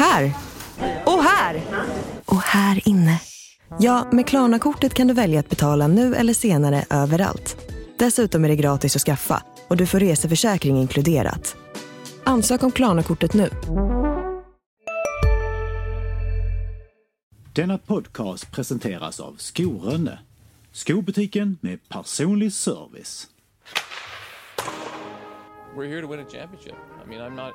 Här! Och här! Och här inne. Ja, med Klarna-kortet kan du välja att betala nu eller senare överallt. Dessutom är det gratis att skaffa och du får reseförsäkring inkluderat. Ansök om Klarna-kortet nu. Denna podcast presenteras av Skorönne. Skobutiken med personlig service. We're here to win a championship. I mean, I'm not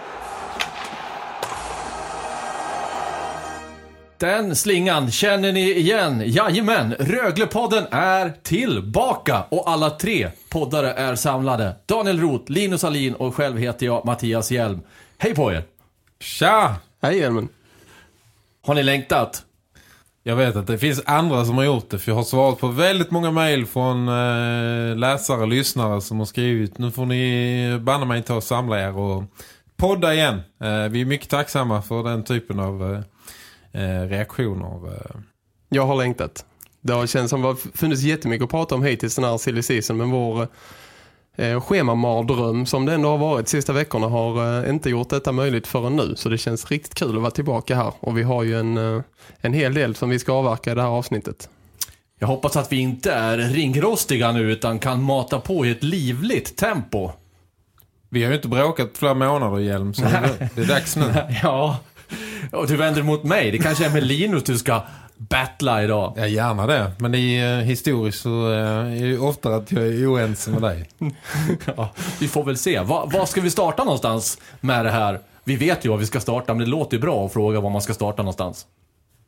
Den slingan känner ni igen. Jajamän, Röglepodden är tillbaka och alla tre poddare är samlade. Daniel Roth, Linus Alin och själv heter jag Mattias Hjelm. Hej på er! Tja! Hej Hjelmen. Har ni längtat? Jag vet att det finns andra som har gjort det för jag har svarat på väldigt många mejl från eh, läsare och lyssnare som har skrivit nu får ni banna mig ta och samla er och podda igen. Eh, vi är mycket tacksamma för den typen av eh, eh reaktioner. Eh. Jag har längtat. Det har känts som att det funnits jättemycket att prata om hittills den här silly season men vår eh, schemamardröm som det ändå har varit sista veckorna har eh, inte gjort detta möjligt förrän nu. Så det känns riktigt kul att vara tillbaka här. Och vi har ju en, eh, en hel del som vi ska avverka i det här avsnittet. Jag hoppas att vi inte är ringrostiga nu utan kan mata på i ett livligt tempo. Vi har ju inte bråkat flera månader Hjelm så det, det är dags nu. ja, och du vänder mot mig. Det kanske är med Linus du ska battla idag. Ja, gärna det. Men i eh, historiskt så eh, är det ofta att jag är oense med dig. ja, vi får väl se. Va, vad ska vi starta någonstans med det här? Vi vet ju vad vi ska starta, men det låter ju bra att fråga var man ska starta någonstans.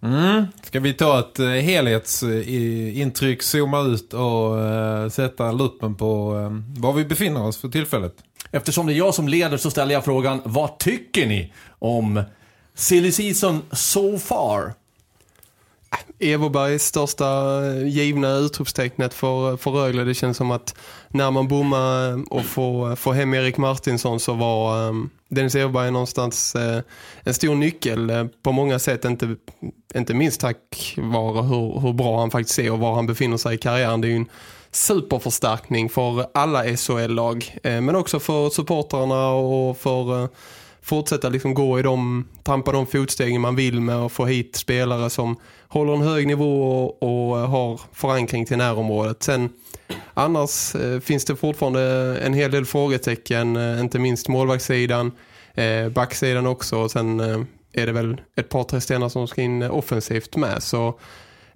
Mm. Ska vi ta ett uh, helhetsintryck, uh, zooma ut och uh, sätta luppen på uh, var vi befinner oss för tillfället? Eftersom det är jag som leder så ställer jag frågan, vad tycker ni om Silly Season so far? Everbergs största eh, givna utropstecknet för, eh, för Rögle. Det känns som att när man bommar eh, och får, får hem Erik Martinsson så var um, Dennis Everberg någonstans uh, en stor nyckel uh, på många sätt. Inte, inte minst tack vare hur, hur bra han faktiskt är och var han befinner sig i karriären. Det är ju en superförstärkning för alla SHL-lag. Uh, men också för supportrarna och för fortsätta liksom gå i de, trampa de fotstegen man vill med och få hit spelare som håller en hög nivå och, och har förankring till närområdet. Sen annars eh, finns det fortfarande en hel del frågetecken, eh, inte minst målvaktssidan, eh, backsidan också och sen eh, är det väl ett par tre stenar som ska in eh, offensivt med så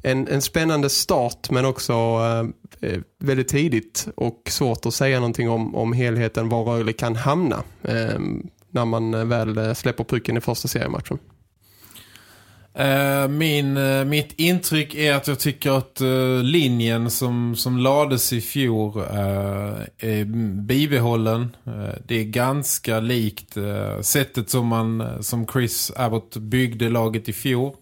en, en spännande start men också eh, eh, väldigt tidigt och svårt att säga någonting om, om helheten var Rögle kan hamna. Eh, när man eh, väl eh, släpper pucken i första seriematchen? Eh, min, mitt intryck är att jag tycker att linjen som, som lades i fjol är bibehållen. det är ganska likt sättet som, man, som Chris Abbott byggde laget i fjol.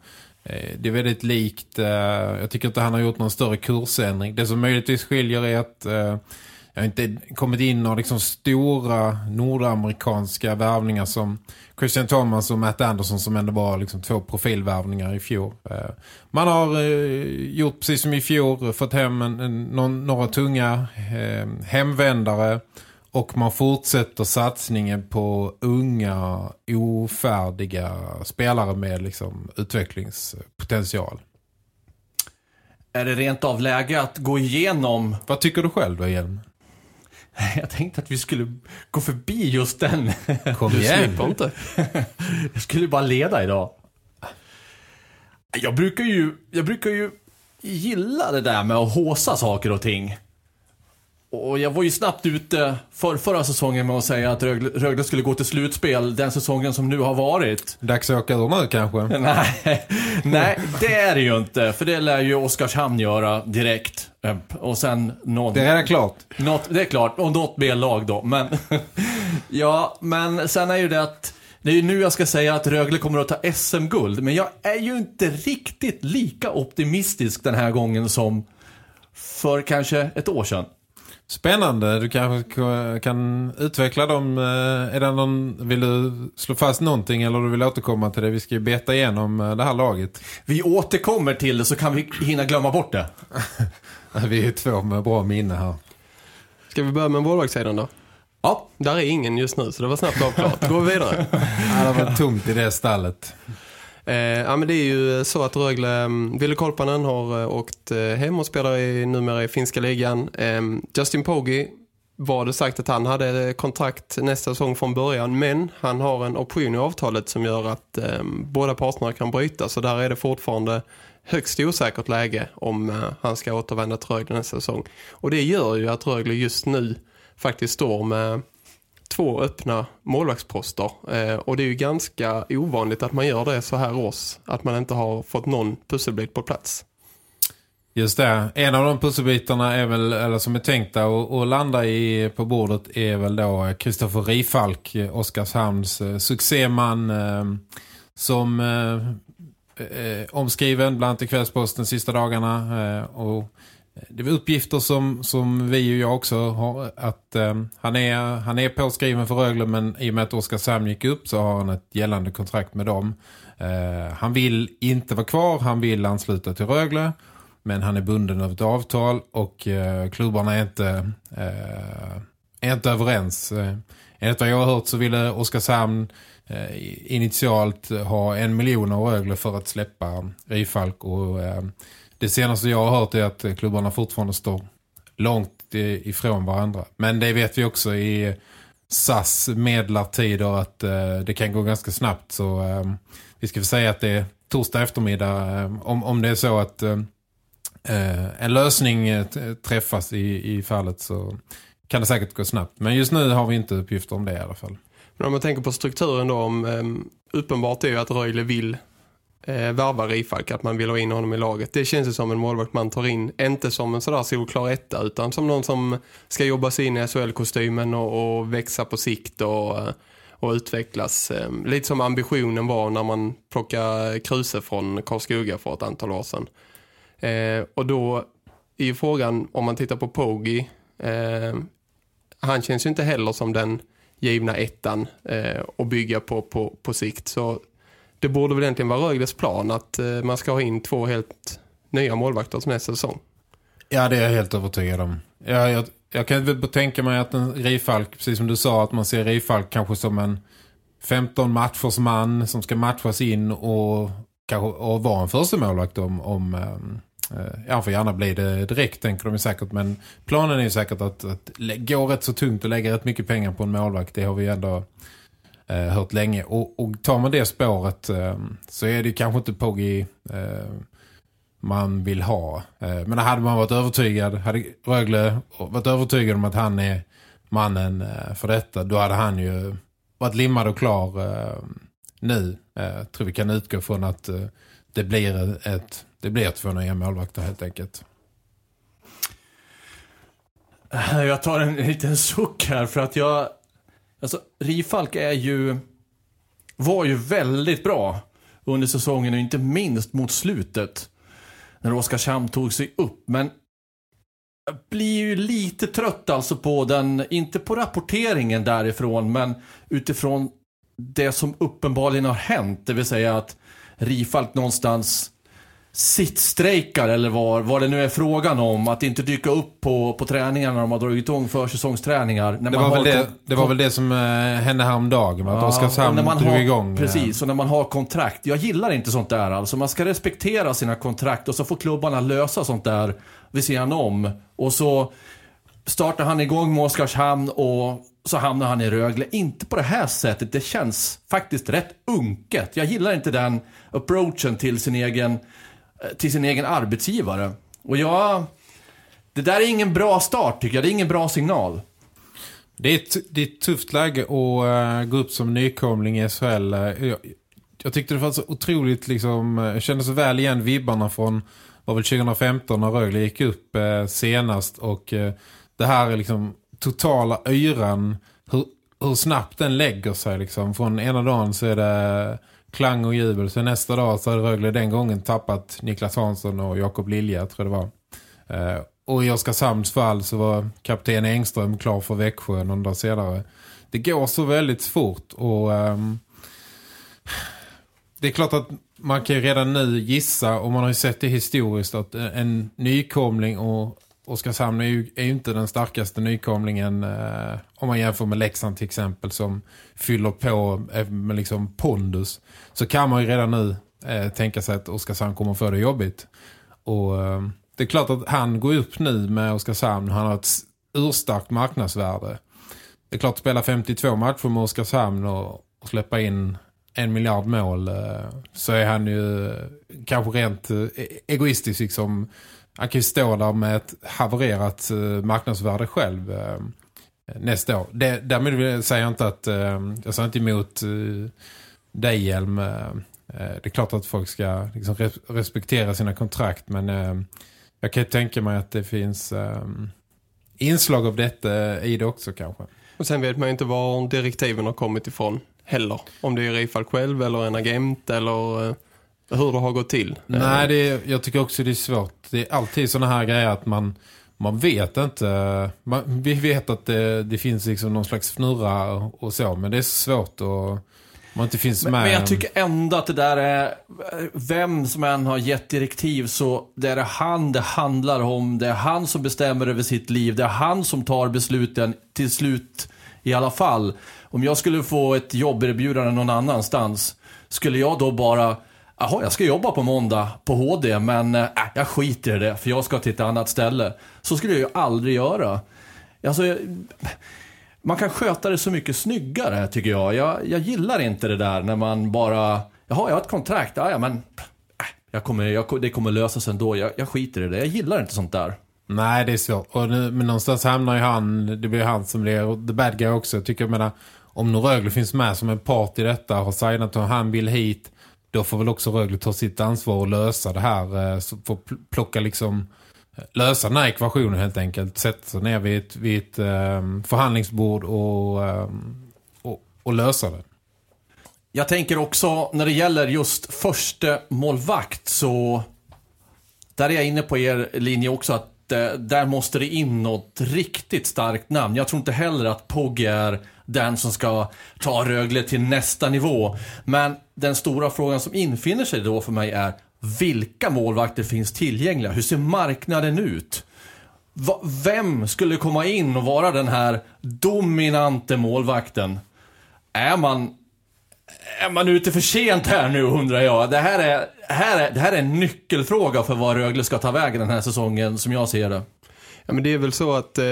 det är väldigt likt, jag tycker inte han har gjort någon större kursändring. Det som möjligtvis skiljer är att jag har inte kommit in några liksom stora nordamerikanska värvningar som Christian Thomas och Matt Anderson som ändå var liksom två profilvärvningar i fjol. Eh, man har eh, gjort precis som i fjol fått hem en, en, några tunga eh, hemvändare och man fortsätter satsningen på unga, ofärdiga spelare med liksom utvecklingspotential. Är det rent av läge att gå igenom... Vad tycker du själv då, Hjelm? Jag tänkte att vi skulle gå förbi just den. Kom du igen. slipper inte. Jag skulle bara leda idag. Jag brukar ju, jag brukar ju gilla det där med att håsa saker och ting. Och jag var ju snabbt ute för förra säsongen med att säga att Rögle, Rögle skulle gå till slutspel den säsongen som nu har varit. Dags att åka nu kanske? nej, nej, det är det ju inte. För det lär ju Oskarshamn göra direkt. Och sen någon, Det är klart. Något, det är klart. Och något B-lag då. Men, ja, men sen är ju det att det är ju nu jag ska säga att Rögle kommer att ta SM-guld. Men jag är ju inte riktigt lika optimistisk den här gången som för kanske ett år sedan. Spännande, du kanske kan utveckla dem. eh, Är det någon, vill du slå fast någonting eller du vill återkomma till det? Vi ska ju beta igenom eh, det här laget. Vi återkommer till det så kan vi hinna glömma bort det. Vi är två med bra minne här. Ska vi börja med målvaktssidan då? Ja, Där är ingen just nu så det var snabbt avklarat. Går vi vidare? Ja, det var tomt i det stallet. Eh, ja, men det är ju så att Rögle, mm, Ville Kolpanen har eh, åkt eh, hem och spelar i, numera i finska ligan. Eh, Justin Poggi var det sagt att han hade eh, kontrakt nästa säsong från början men han har en option i avtalet som gör att eh, båda parterna kan bryta så där är det fortfarande högst osäkert läge om eh, han ska återvända till Rögle nästa säsong. Och det gör ju att Rögle just nu faktiskt står med två öppna målvaktsposter. Eh, och det är ju ganska ovanligt att man gör det så här års. Att man inte har fått någon pusselbit på plats. Just det. En av de pusselbitarna är väl, eller som är tänkta att, att landa i på bordet är väl då eh, Kristoffer Rifalk, eh, Oskarshamns eh, succéman eh, som eh, eh, omskriven bland annat i Kvällsposten sista dagarna eh, och Eh, det var uppgifter som, som vi och jag också har att eh, han, är, han är påskriven för Rögle men i och med att Oskarshamn gick upp så har han ett gällande kontrakt med dem. Eh, han vill inte vara kvar, han vill ansluta till Rögle men han är bunden av ett avtal och eh, klubbarna är inte, eh, är inte överens. Eh, enligt vad jag har hört så ville Oskarshamn eh, initialt ha en miljon av Rögle för att släppa Rifalk och eh, det senaste jag har hört är att klubbarna fortfarande står långt ifrån varandra. Men det vet vi också i SAS medlartider att eh, det kan gå ganska snabbt så eh, vi ska få säga att det är torsdag eftermiddag eh, om, om det är så att ehm, eh, en lösning eh, träffas i, i fallet så kan det säkert gå snabbt. Men just nu har vi inte uppgifter om det i alla fall. Men om man tänker på strukturen då, om, um, uppenbart är ju att Rögle vill eh, värva Rifalk, att man vill ha in honom i laget. Det känns ju som en målvakt man tar in, inte som en sådär solklar etta, utan som någon som ska jobba sig in i SHL-kostymen och, och växa på sikt och, eh, och utvecklas. Eh, lite som ambitionen var när man plockade Kruse från Karlskoga för ett antal år sedan. Eh, och då är ju frågan, om man tittar på Poggi, eh, han känns ju inte heller som den givna ettan eh, att bygga på, på på sikt. Så det borde väl egentligen vara Rögles plan att eh, man ska ha in två helt nya målvakter som nästa säsong. Ja, det är jag helt övertygad om. Jag, jag, jag kan väl tänka mig att en Rifalk, precis som du sa, att man ser Rifalk kanske som en 15 matchers man som ska matchas in och, kanske, och vara en första målvakt om, om eh, eh, ja, han får gärna bli det direkt tänker de ju säkert, men planen är ju säkert att, att gå rätt så tungt och lägga rätt mycket pengar på en målvakt, det har vi ändå eh, hört länge. Och, och tar man det spåret eh, så är det kanske inte Poggi eh, man vill ha. Eh, men hade man varit övertygad, hade Rögle varit övertygad om att han är mannen eh, för detta, då hade han ju varit limmad och klar eh, nu. Eh, tror vi kan utgå från att eh, det blir ett det blir två nya målvakter helt enkelt. Jag tar en liten suck här för att jag... Alltså, Rifalk är ju... Var ju väldigt bra under säsongen och inte minst mot slutet. När Oskarshamn tog sig upp. Men jag blir ju lite trött alltså på den, inte på rapporteringen därifrån, men utifrån det som uppenbarligen har hänt. Det vill säga att Rifalk någonstans sittstrejkar eller vad, vad det nu är frågan om. Att inte dyka upp på, på träningarna när de har dragit igång försäsongsträningar. När det, var väl det, det var väl det som eh, hände häromdagen. Att Ja, Oskarshamn drog har, igång. eh, Precis, och när man har kontrakt. Jag gillar inte sånt där alltså. Man ska respektera sina kontrakt och så får klubbarna lösa sånt där vid sidan om. Och så startar han igång med Oskarshamn och så hamnar han i Rögle. Inte på det här sättet. Det känns faktiskt rätt unket. Jag gillar inte den approachen till sin egen, Eh, till sin egen arbetsgivare. Och jag... Det där är ingen bra start tycker jag. Det är ingen bra signal. Det är, ett, det är ett tufft läge att uh, gå upp som nykomling i SHL. Eh, jag, jag tyckte det var så otroligt liksom, jag kände så väl igen vibbarna från var väl 2015 när Rögle gick upp uh, senast och uh, det här är liksom totala yran hur, hur snabbt den lägger sig liksom. Från ena dagen så är det klang och jubel så nästa dag så hade Rögle den gången tappat Niklas Hansson och Jakob Lilja tror jag det var. Eh, och i Oskarshamns fall så var kapten Engström klar för Växjö någon dag senare. Det går så väldigt fort och um, det är klart att man kan ju redan nu gissa och man har ju sett det historiskt att en nykomling och Oskarshamn är ju, är ju inte den starkaste nykomlingen eh, om man jämför med Leksand till exempel som fyller på eh, med liksom pondus så kan man ju redan nu eh, tänka sig att Oskarshamn kommer få det jobbigt. Och eh, det är klart att han går upp nu med Oskarshamn. Han har ett urstarkt marknadsvärde. Det är klart att spela 52 matcher med Oskarshamn och, och släppa in en miljard mål eh, så är han ju eh, kanske rent eh, egoistisk liksom. Han kan ju stå där med ett havererat eh, marknadsvärde själv eh, nästa år. Det, därmed säger jag inte att eh, jag säger inte emot dig Hjelm. Det är klart att folk ska liksom respektera sina kontrakt men jag kan ju tänka mig att det finns inslag av detta i det också kanske. Och sen vet man ju inte var direktiven har kommit ifrån heller. Om det är Rifal själv eller en agent eller hur det har gått till. Nej, det är, jag tycker också det är svårt. Det är alltid sådana här grejer att man, man vet inte. Man, vi vet att det, det finns liksom någon slags fnurra och så, men det är svårt att man inte finns men, med. Men jag tycker ändå att det där är, vem som än har gett direktiv så det är han det handlar om. Det är han som bestämmer över sitt liv. Det är han som tar besluten till slut i alla fall. Om jag skulle få ett jobberbjudande någon annanstans, skulle jag då bara Jaha, jag ska jobba på måndag på HD, men eh, äh, jag skiter i det för jag ska till ett annat ställe. Så skulle jag ju aldrig göra. Alltså, man kan sköta det så mycket snyggare tycker jag. jag. Jag gillar inte det där när man bara, jaha jag har ett kontrakt, ah, ja men äh, jag kommer, jag, det kommer lösa sig ändå. Jag, jag skiter i det, jag gillar inte sånt där. Nej, det är svårt. Och nu, men någonstans hamnar ju han, det blir han som blir the bad guy också. Jag tycker, jag menar, om nu Rögle finns med som en part i detta och har signat och han vill hit, då får väl också Rögle ta sitt ansvar och lösa det här. Eh, så få plocka liksom, eh, lösa den här ekvationen helt enkelt. Sätta sig ner vid ett, vid ett um, förhandlingsbord och, um, och, och lösa det. Jag tänker också när det gäller just första målvakt så där är jag inne på er linje också att eh, där måste det in något riktigt starkt namn. Jag tror inte heller att Pogge är den som ska ta Rögle till nästa nivå. Men den stora frågan som infinner sig då för mig är vilka målvakter finns tillgängliga? Hur ser marknaden ut? vem skulle komma in och vara den här dominante målvakten? Är man är man ute för sent här nu undrar jag. Det här är, här är, det här är en nyckelfråga för vad Rögle ska ta vägen den här säsongen som jag ser det. Ja men det är väl så att eh,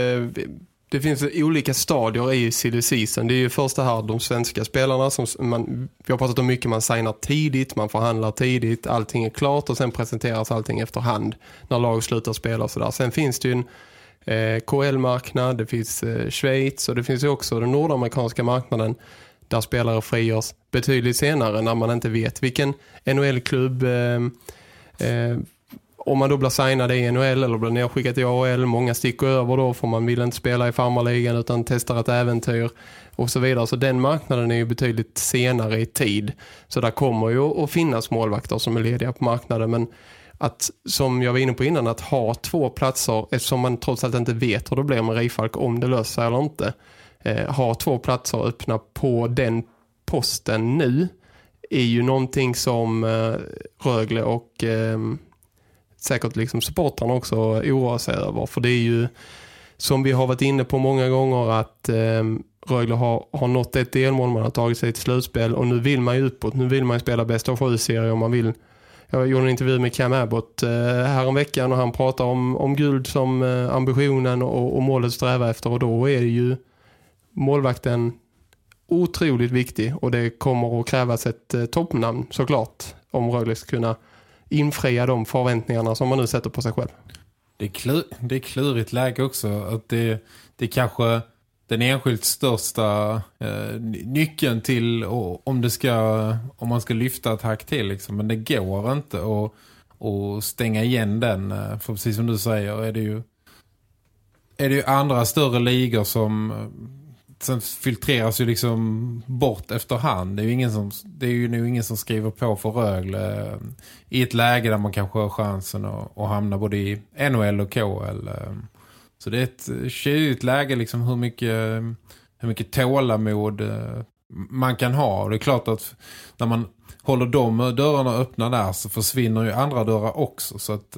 det finns olika stadier i silly season. Det är ju första här de svenska spelarna som man, vi har pratat om mycket, man signar tidigt, man förhandlar tidigt, allting är klart och sen presenteras allting efterhand när lag slutar spela och sådär. Sen finns det ju en eh, KL-marknad, det finns eh, Schweiz och det finns ju också den nordamerikanska marknaden där spelare frigörs betydligt senare när man inte vet vilken NHL-klubb eh, eh, om man då blir signad i NHL eller blir nedskickad i AHL, många sticker över då för man vill inte spela i farmarligan utan testar ett äventyr och så vidare. Så den marknaden är ju betydligt senare i tid. Så där kommer ju att finnas målvakter som är lediga på marknaden men att, som jag var inne på innan, att ha två platser eftersom man trots allt inte vet hur det blir med Rifalk om det löser sig eller inte eh, ha två platser öppna på den posten nu är ju någonting som eh, Rögle och eh, säkert liksom supportrarna också oroar sig över. För det är ju som vi har varit inne på många gånger att eh, Rögle har, har nått ett delmål, man har tagit sig till slutspel och nu vill man ju uppåt, nu vill man ju spela bästa av sju-serier och man vill. Jag gjorde en intervju med Cam Abbott eh, veckan och han pratar om, om guld som eh, ambitionen och, och målet sträva efter. Och då är det ju målvakten otroligt viktig och det kommer att krävas ett eh, toppnamn såklart om Rögle ska kunna infria de förväntningarna som man nu sätter på sig själv. Det är, klur, det är klurigt läge också att det, det är kanske den enskilt största eh, nyckeln till om det ska om man ska lyfta ett hack till liksom. men det går inte att, att stänga igen den eh, för precis som du säger är det ju är det ju andra större ligor som sen filtreras ju liksom bort efterhand. Det är ju ingen som, det är ju nog ingen som skriver på för Rögle eh, i ett läge där man kanske har chansen att, att hamna både i NHL och KL. Eh. Så det är ett tjejigt läge liksom hur mycket, hur mycket tålamod eh, man kan ha. Och det är klart att när man håller de dörrarna öppna där så försvinner ju andra dörrar också. Så att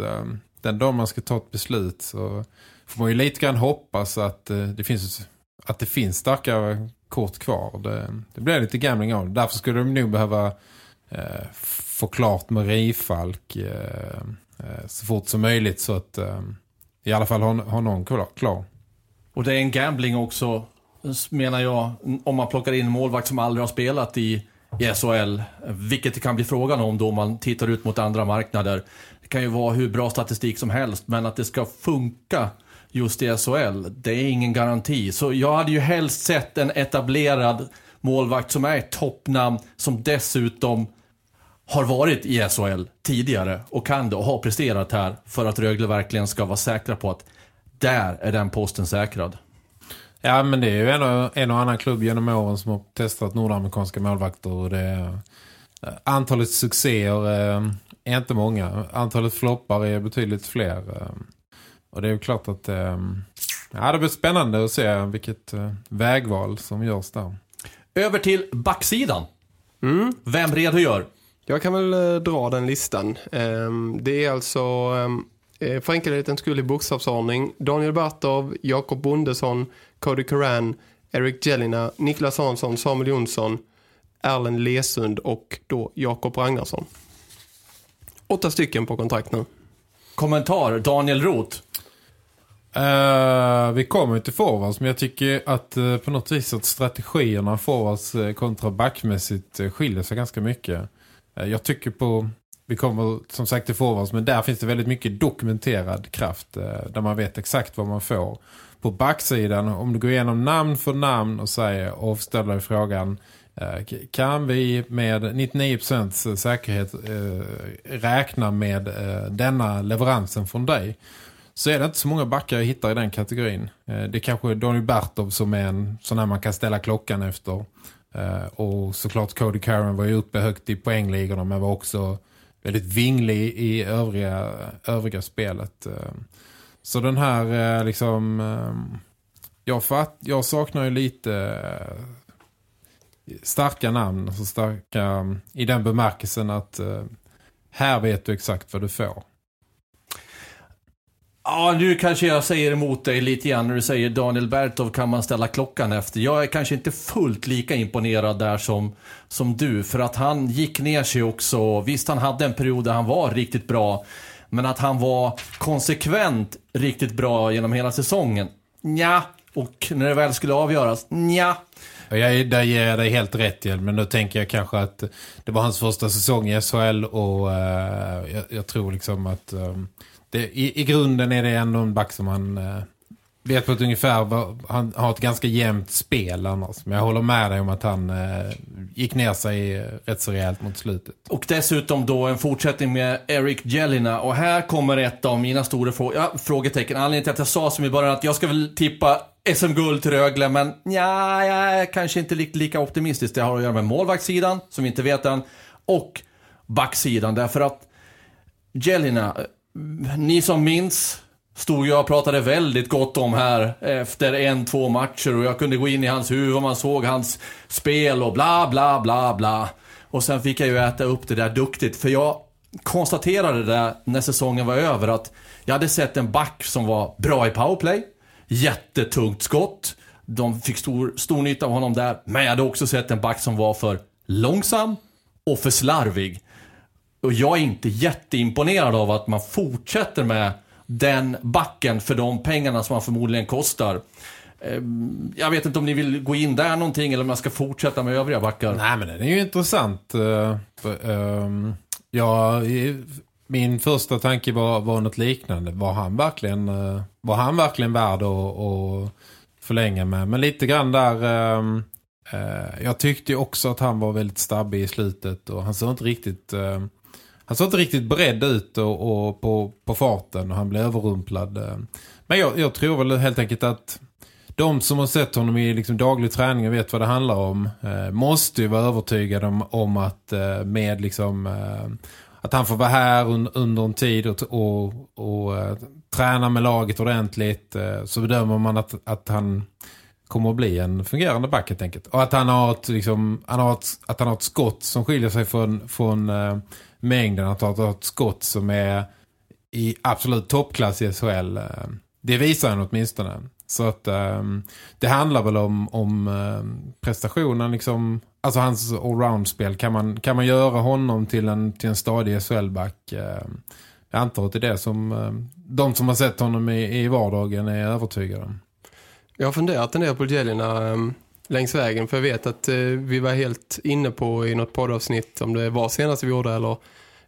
den dag man ska ta ett beslut så får man ju lite grann hoppas att det finns att det finns starka kort kvar. Det, det blir lite gambling av. Därför skulle de nog behöva eh, få klart med Rifalk eh, eh, så fort som möjligt så att eh, i alla fall ha, ha någon klar. klar. Och det är en gambling också, menar jag, om man plockar in en målvakt som aldrig har spelat i, i SHL. Vilket det kan bli frågan om då man tittar ut mot andra marknader. Det kan ju vara hur bra statistik som helst, men att det ska funka just i SHL, det är ingen garanti. Så jag hade ju helst sett en etablerad målvakt som är ett toppnamn, som dessutom har varit i SHL tidigare och kan det och har presterat här för att Rögle verkligen ska vara säkra på att där är den posten säkrad. Ja, men det är ju en och, en och annan klubb genom åren som har testat nordamerikanska målvakter och det eh, antalet succéer eh, är inte många. Antalet floppar är betydligt fler. Eh, och det är ju klart att eh, ja, det blir spännande att se vilket eh, vägval som görs där. Över till backsidan. Vem redogör? Jag kan väl eh, dra den listan. Ehm, det är alltså ehm, eh, för enkelhetens skull i bokstavsordning Daniel Bartov, Jakob Bondesson, Cody Coran, Eric Jelina, Niklas Hansson, Samuel Jonsson, Erlen Lesund och då Jakob Ragnarsson. Åtta stycken på kontrakt nu. Kommentar, Daniel Roth. Uh, vi kommer ju till forwards men jag tycker att uh, på något vis att strategierna forwards uh, kontra backmässigt uh, skiljer sig ganska mycket. Jag tycker på, vi kommer som sagt till forwards men där finns det väldigt mycket dokumenterad kraft där man vet exakt vad man får. På backsidan, om du går igenom namn för namn och säger och ställer dig frågan kan vi med 99% säkerhet räkna med denna leveransen från dig? Så är det inte så många backar jag hittar i den kategorin. Eh, det är kanske Daniel Bertov som är en sån här man kan ställa klockan efter. Eh, och såklart Cody Curran var ju uppe högt i poängligorna men var också väldigt vinglig i övriga, övriga spelet. Eh, så den här liksom... Jag, fatt, jag saknar ju lite starka namn. Alltså starka, I den bemärkelsen att här vet du exakt vad du får. Ja, nu kanske jag säger emot dig lite grann när du säger Daniel Bertov kan man ställa klockan efter. Jag är kanske inte fullt lika imponerad där som, som du. För att han gick ner sig också. Visst, han hade en period där han var riktigt bra. Men att han var konsekvent riktigt bra genom hela säsongen. Nja. Och när det väl skulle avgöras, nja. Ja, Jag, där ger jag dig helt rätt igen, men då tänker jag kanske att det var hans första säsong i SHL och uh, jag, jag tror liksom att Um det, i, i grunden är det ändå en back som man eh, vet på ett ungefär, vad, han har ett ganska jämnt spel annars. Men jag håller med dig om att han eh, gick ner sig eh, rätt så rejält mot slutet. Och dessutom då en fortsättning med Eric Jelina. Och här kommer ett av mina stora frå ja, frågetecken. Anledningen till att jag sa som i början att jag ska väl tippa SM-guld till Rögle. Men ja, jag är kanske inte lika, lika optimistisk. Det har att göra med målvaktssidan, som vi inte vet än. Och backsidan. Därför att Jelina, ni som minns stod jag och pratade väldigt gott om här efter en, två matcher och jag kunde gå in i hans huvud och man såg hans spel och bla bla bla bla. Och sen fick jag ju äta upp det där duktigt för jag konstaterade det när säsongen var över att jag hade sett en back som var bra i powerplay, jättetungt skott, de fick stor, stor nytta av honom där, men jag hade också sett en back som var för långsam och för slarvig. Och jag är inte jätteimponerad av att man fortsätter med den backen för de pengarna som man förmodligen kostar. Ehm, jag vet inte om ni vill gå in där någonting eller om jag ska fortsätta med övriga backar. Nej, men den är ju intressant. Eh, ehm, ja, min första tanke var, var något liknande. Var han verkligen, eh, var han verkligen värd att, att förlänga med? Men lite grann där... Ehm, eh, jag tyckte ju också att han var väldigt stabbig i slutet och han såg inte riktigt han såg inte riktigt beredd ut och, och på, på farten och han blev överrumplad. Eh. Men jag, jag tror väl helt enkelt att de som har sett honom i liksom daglig träning och vet vad det handlar om eh, måste ju vara övertygade om, om att eh, med liksom eh, att han får vara här un, under en tid och, och, och eh, träna med laget ordentligt eh, så bedömer man att, att han kommer att bli en fungerande back helt enkelt. Och att han har ett, liksom, han har ett, att han har ett skott som skiljer sig från, från eh, mängden. Att han ett skott som är i absolut toppklass i SHL. Eh, det visar han åtminstone. Så att um, det handlar väl om, om um, prestationen liksom, alltså hans allround-spel. Kan man, kan man göra honom till en, till en stadig SHL-back? Uh, ehm, jag antar att det är det som uh, de som har sett honom i, i vardagen är övertygade om. Jag har funderat en del på Jelena um, längs vägen för jag vet att eh, vi var helt inne på i något poddavsnitt om det var senast vi gjorde eller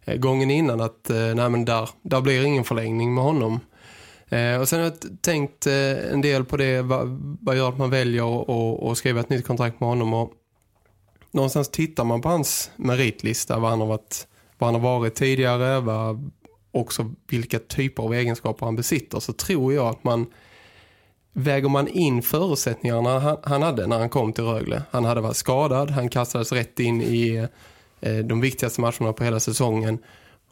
eh, gången innan att eh, nej, men där, där blir ingen förlängning med honom. Eh, och sen har jag tänkt eh, en del på det, vad, vad gör att man väljer att skriva ett nytt kontrakt med honom och någonstans tittar man på hans meritlista, vad han har varit, vad han har varit tidigare, vad, också vilka typer av egenskaper han besitter, så tror jag att man väger man in förutsättningarna han, han hade när han kom till Rögle. Han hade varit skadad, han kastades rätt in i eh, de viktigaste matcherna på hela säsongen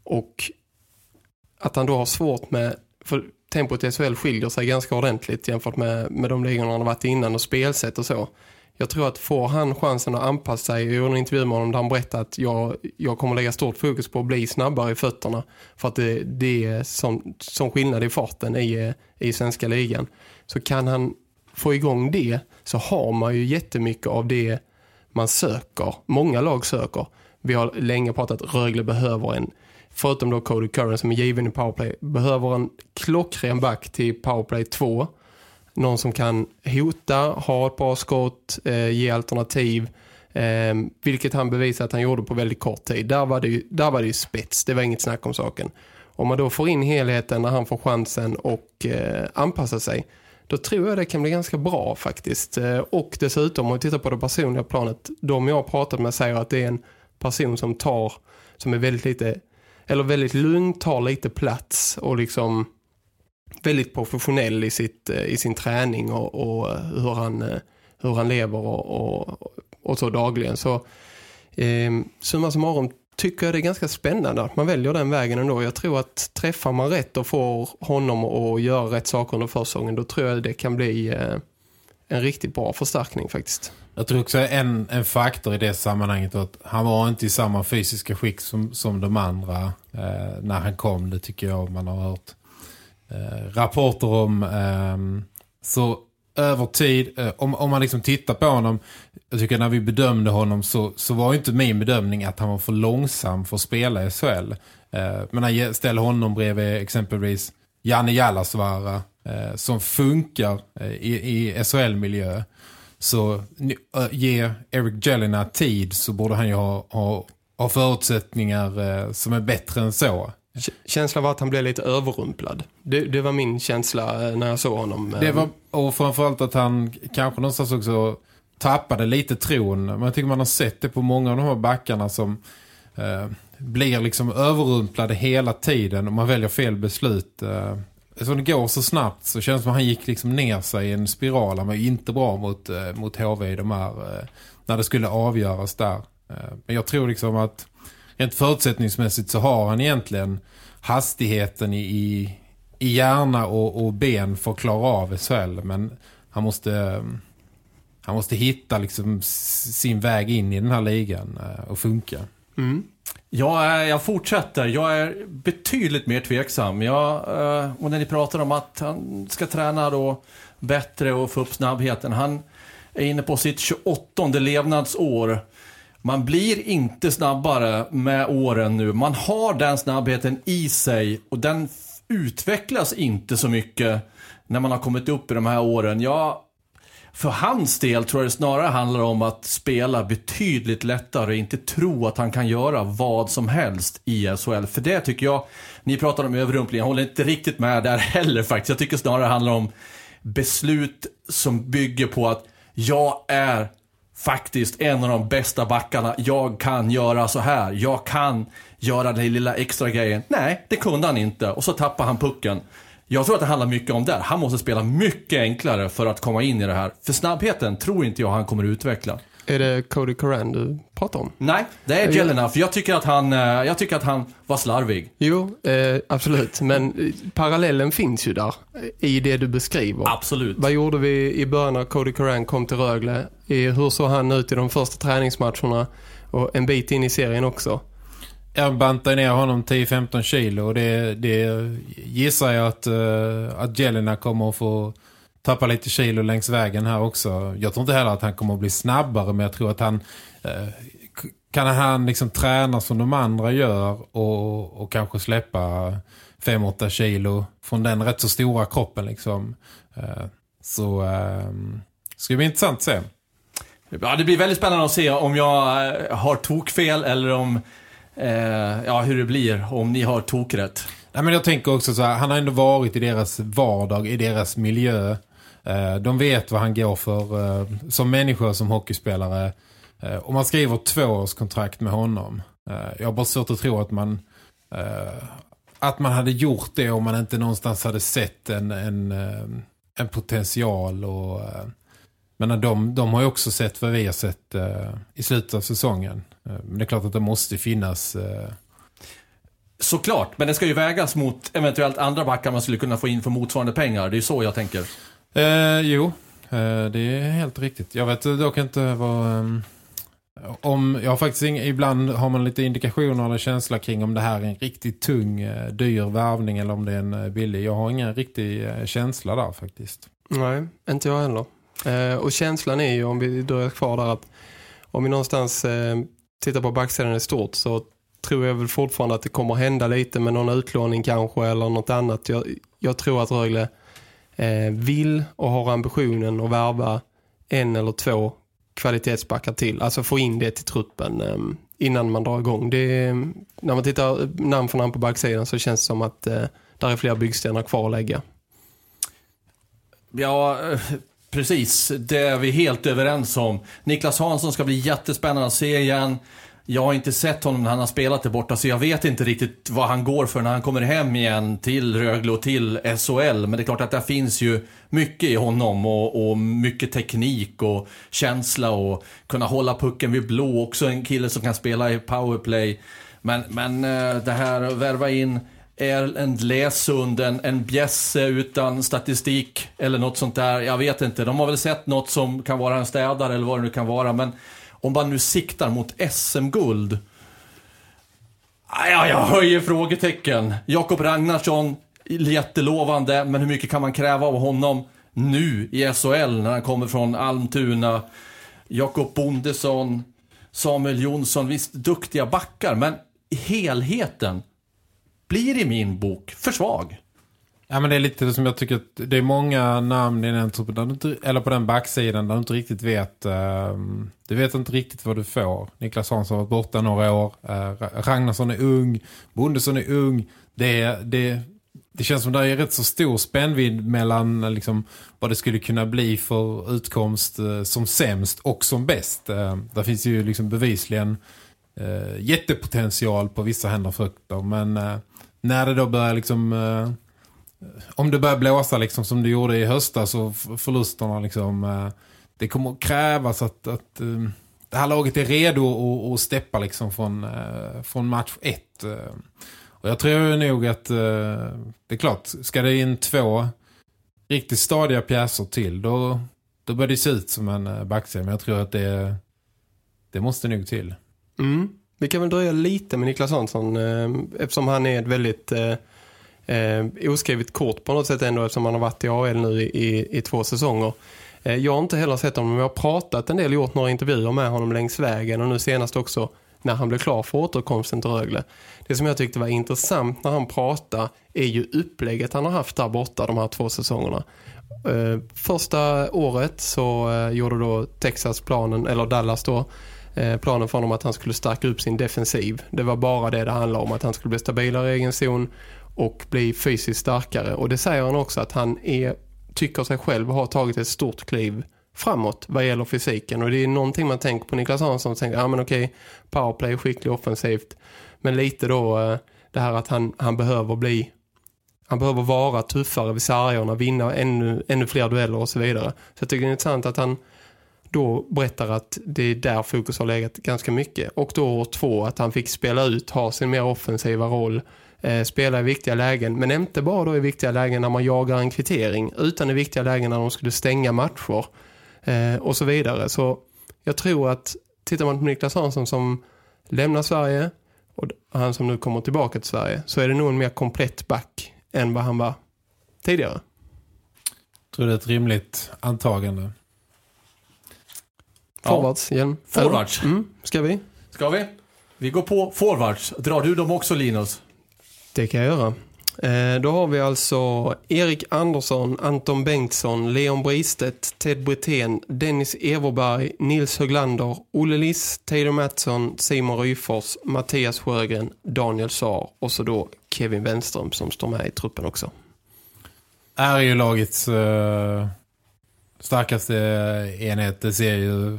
och att han då har svårt med för tempot i SHL skiljer sig ganska ordentligt jämfört med, med de ligorna han har varit innan och spelsätt och så. Jag tror att får han chansen att anpassa sig, jag gjorde en intervju med honom där han berättade att jag, jag kommer lägga stort fokus på att bli snabbare i fötterna för att det, det är som, som skillnad i farten i, i svenska ligan. Så kan han få igång det så har man ju jättemycket av det man söker, många lag söker. Vi har länge pratat att Rögle behöver en förutom då Cody Curran som är given i powerplay, behöver en klockren back till powerplay 2. Någon som kan hota, ha ett bra skott, eh, ge alternativ. Eh, vilket han bevisar att han gjorde på väldigt kort tid. Där var, det ju, där var det ju spets, det var inget snack om saken. Om man då får in helheten när han får chansen och eh, anpassa sig då tror jag det kan bli ganska bra faktiskt. Eh, och dessutom om vi tittar på det personliga planet, de jag har pratat med säger att det är en person som tar, som är väldigt lite eller väldigt lugn, tar lite plats och liksom väldigt professionell i, sitt, eh, i sin träning och, och eh, hur, han, hur han lever och, och, och så dagligen. Så eh, summa summarum tycker jag det är ganska spännande att man väljer den vägen ändå. Jag tror att träffar man rätt och får honom att göra rätt saker under försäsongen då tror jag det kan bli eh, en riktigt bra förstärkning faktiskt. Jag tror också en, en faktor i det sammanhanget att han var inte i samma fysiska skick som, som de andra eh, när han kom. Det tycker jag man har hört eh, rapporter om. Eh, så över tid, eh, om, om man liksom tittar på honom, jag tycker när vi bedömde honom så, så var inte min bedömning att han var för långsam för att spela i SHL. Eh, men när jag ställer honom bredvid exempelvis Janne Jallasvara eh, som funkar i, i SHL-miljö så ge Eric Jelena tid så borde han ju ha, ha, ha förutsättningar eh, som är bättre än så. Känslan var att han blev lite överrumplad. Det, det var min känsla eh, när jag såg honom. Det var, och framförallt att han kanske någonstans också tappade lite tron. Men jag tycker man har sett det på många av de här backarna som eh, blir liksom överrumplade hela tiden och man väljer fel beslut. Eh, eftersom det går så snabbt så känns det som att han gick liksom ner sig i en spiral. Han var inte bra mot, eh, mot HV i de här, eh, när det skulle avgöras där. Eh, men jag tror liksom att rent förutsättningsmässigt så har han egentligen hastigheten i, i, i hjärna och, och ben för att klara av SHL. Men han måste, eh, han måste hitta liksom sin väg in i den här ligan och funka. Mm. Ja, jag fortsätter. Jag är betydligt mer tveksam. Jag, eh, och när ni pratar om att han ska träna då bättre och få upp snabbheten. Han är inne på sitt 28 levnadsår. Man blir inte snabbare med åren nu. Man har den snabbheten i sig och den utvecklas inte så mycket när man har kommit upp i de här åren. Jag för hans del tror jag det snarare handlar om att spela betydligt lättare och inte tro att han kan göra vad som helst i SHL. För det tycker jag, ni pratar om överrumpling, jag håller inte riktigt med där heller faktiskt. Jag tycker snarare det handlar om beslut som bygger på att jag är faktiskt en av de bästa backarna. Jag kan göra så här. Jag kan göra den lilla extra grejen. Nej, det kunde han inte. Och så tappar han pucken. Jag tror att det handlar mycket om det. Han måste spela mycket enklare för att komma in i det här. För snabbheten tror inte jag han kommer utveckla. Är det Cody Coran du pratar om? Nej, det är Jelena. För jag tycker att han, eh, jag tycker att han var slarvig. Jo, eh, absolut. Men eh, parallellen finns ju där eh, i det du beskriver. Absolut. Vad gjorde vi i början när Cody Coran kom till Rögle? Hur såg han ut i de första träningsmatcherna? Och en bit in i serien också. Jag bantar ner honom 10-15 kilo och det, det gissar jag att, uh, att Jelena kommer att få tappa lite kilo längs vägen här också. Jag tror inte heller att han kommer att bli snabbare men jag tror att han uh, kan han liksom träna som de andra gör och, och kanske släppa 5-8 kilo från den rätt så stora kroppen liksom. Uh, så uh, ska det bli intressant att se. Ja, det blir väldigt spännande att se om jag har tokfel eller om eh, ja, hur det blir om ni har tokrätt. Nej, men jag tänker också så här, han har ändå varit i deras vardag, i deras miljö. Eh, de vet vad han går för eh, som människa, som hockeyspelare. Eh, och man skriver tvåårskontrakt med honom. Eh, jag har bara svårt att tro att man eh, att man hade gjort det om man inte någonstans hade sett en, en, eh, en potential och eh, men de, de har ju också sett vad vi har sett eh, i slutet av säsongen. Eh, men det är klart att det måste finnas... Eh... Såklart, men det ska ju vägas mot eventuellt andra backar man skulle kunna få in för motsvarande pengar. Det är ju så jag tänker. Eh, jo, eh, det är helt riktigt. Jag vet dock inte vad... Om, jag har faktiskt ing, ibland har man lite indikationer eller känsla kring om det här är en riktigt tung, eh, dyr värvning eller om det är en billig. Jag har ingen riktig känsla där faktiskt. Nej, inte jag heller. Och känslan är ju, om vi dröjer kvar där, att om vi någonstans tittar på backsidan i stort så tror jag väl fortfarande att det kommer hända lite med någon utlåning kanske eller något annat. Jag, jag tror att Rögle eh, vill och har ambitionen att värva en eller två kvalitetsbackar till. Alltså få in det till truppen eh, innan man drar igång. Det, när man tittar namn för namn på backsidan så känns det som att eh, där är fler byggstenar kvar att lägga. Ja, eh, Precis, det är vi helt överens om. Niklas Hansson ska bli jättespännande att se igen. Jag har inte sett honom när han har spelat där borta så jag vet inte riktigt vad han går för när han kommer hem igen till Rögle och till SHL. Men det är klart att det finns ju mycket i honom och, och, mycket teknik och känsla och kunna hålla pucken vid blå. Också en kille som kan spela i powerplay. Men, men eh, det här att värva in en Läsund, en, en bjässe utan statistik eller något sånt där. Jag vet inte. De har väl sett något som kan vara en städare eller vad det nu kan vara. Men om man nu siktar mot SM-guld. Ja, jag höjer frågetecken. Jakob Ragnarsson, jättelovande. Men hur mycket kan man kräva av honom nu i SHL när han kommer från Almtuna? Jakob Bondesson, Samuel Jonsson, visst duktiga backar. Men helheten blir i min bok för svag. Ja men det är lite som jag tycker att det är många namn i den truppen eller på den backsidan där du inte riktigt vet ehm, du vet inte riktigt vad du får. Niklas Hansson har varit borta några år. Eh, Ragnarsson är ung. Bondesson är ung. Det, det, det känns som det är rätt så stor spännvidd mellan eh, liksom, vad det skulle kunna bli för utkomst eh, som sämst och som bäst. Där finns ju liksom bevisligen jättepotential på vissa händer frukter men när det då börjar liksom eh, om det börjar blåsa liksom som det gjorde i höstas så förlusterna liksom eh, det kommer att krävas att, att eh, det här laget är redo att, steppa liksom från, eh, från match ett. Eh, och jag tror nog att eh, det är klart, ska det in två riktigt stadiga pjäser till då, då börjar det se ut som en eh, backserie. Men jag tror att det, det måste nog till. Mm. Vi kan väl dröja lite med Niklas Hansson eh, eftersom han är ett väldigt eh, eh, oskrivet kort på något sätt ändå eftersom han har varit i AL nu i, i, i två säsonger. Eh, jag har inte heller sett honom men jag har pratat en del, gjort några intervjuer med honom längs vägen och nu senast också när han blev klar för återkomsten till Rögle. Det som jag tyckte var intressant när han pratade är ju upplägget han har haft där borta de här två säsongerna. Eh, första året så eh, gjorde då Texas planen, eller Dallas då, Eh, planen för honom att han skulle stärka upp sin defensiv. Det var bara det det handlade om, att han skulle bli stabilare i egen zon och bli fysiskt starkare. Och det säger han också att han är, tycker sig själv ha tagit ett stort kliv framåt vad gäller fysiken. Och det är någonting man tänker på Niklas Hansson och tänker, ja ah, men okej, powerplay, skicklig offensivt. Men lite då eh, det här att han, han behöver bli Han behöver vara tuffare vid sargerna, vinna ännu, ännu fler dueller och så vidare. Så jag tycker det är intressant att han då berättar att det är där fokus har legat ganska mycket. Och då år två att han fick spela ut, ha sin mer offensiva roll, eh, spela i viktiga lägen. Men inte bara då i viktiga lägen när man jagar en kvittering, utan i viktiga lägen när de skulle stänga matcher eh, och så vidare. Så jag tror att tittar man på Niklas Hansson som lämnar Sverige och han som nu kommer tillbaka till Sverige så är det nog en mer komplett back än vad han var tidigare. Jag tror det är ett rimligt antagande. Forwards igen. Forwards. Mm, ska vi? Ska vi? Vi går på forwards. Drar du dem också Linus? Det kan jag göra. Eh, då har vi alltså Erik Andersson, Anton Bengtsson, Leon Bristedt, Ted Brithén, Dennis Everberg, Nils Höglander, Olle Liss, Taylor Mattsson, Simon Ryfors, Mattias Sjögren, Daniel Saar och så då Kevin Wenström som står med i truppen också. Är ju lagets uh, starkaste enhet. Det ser ju...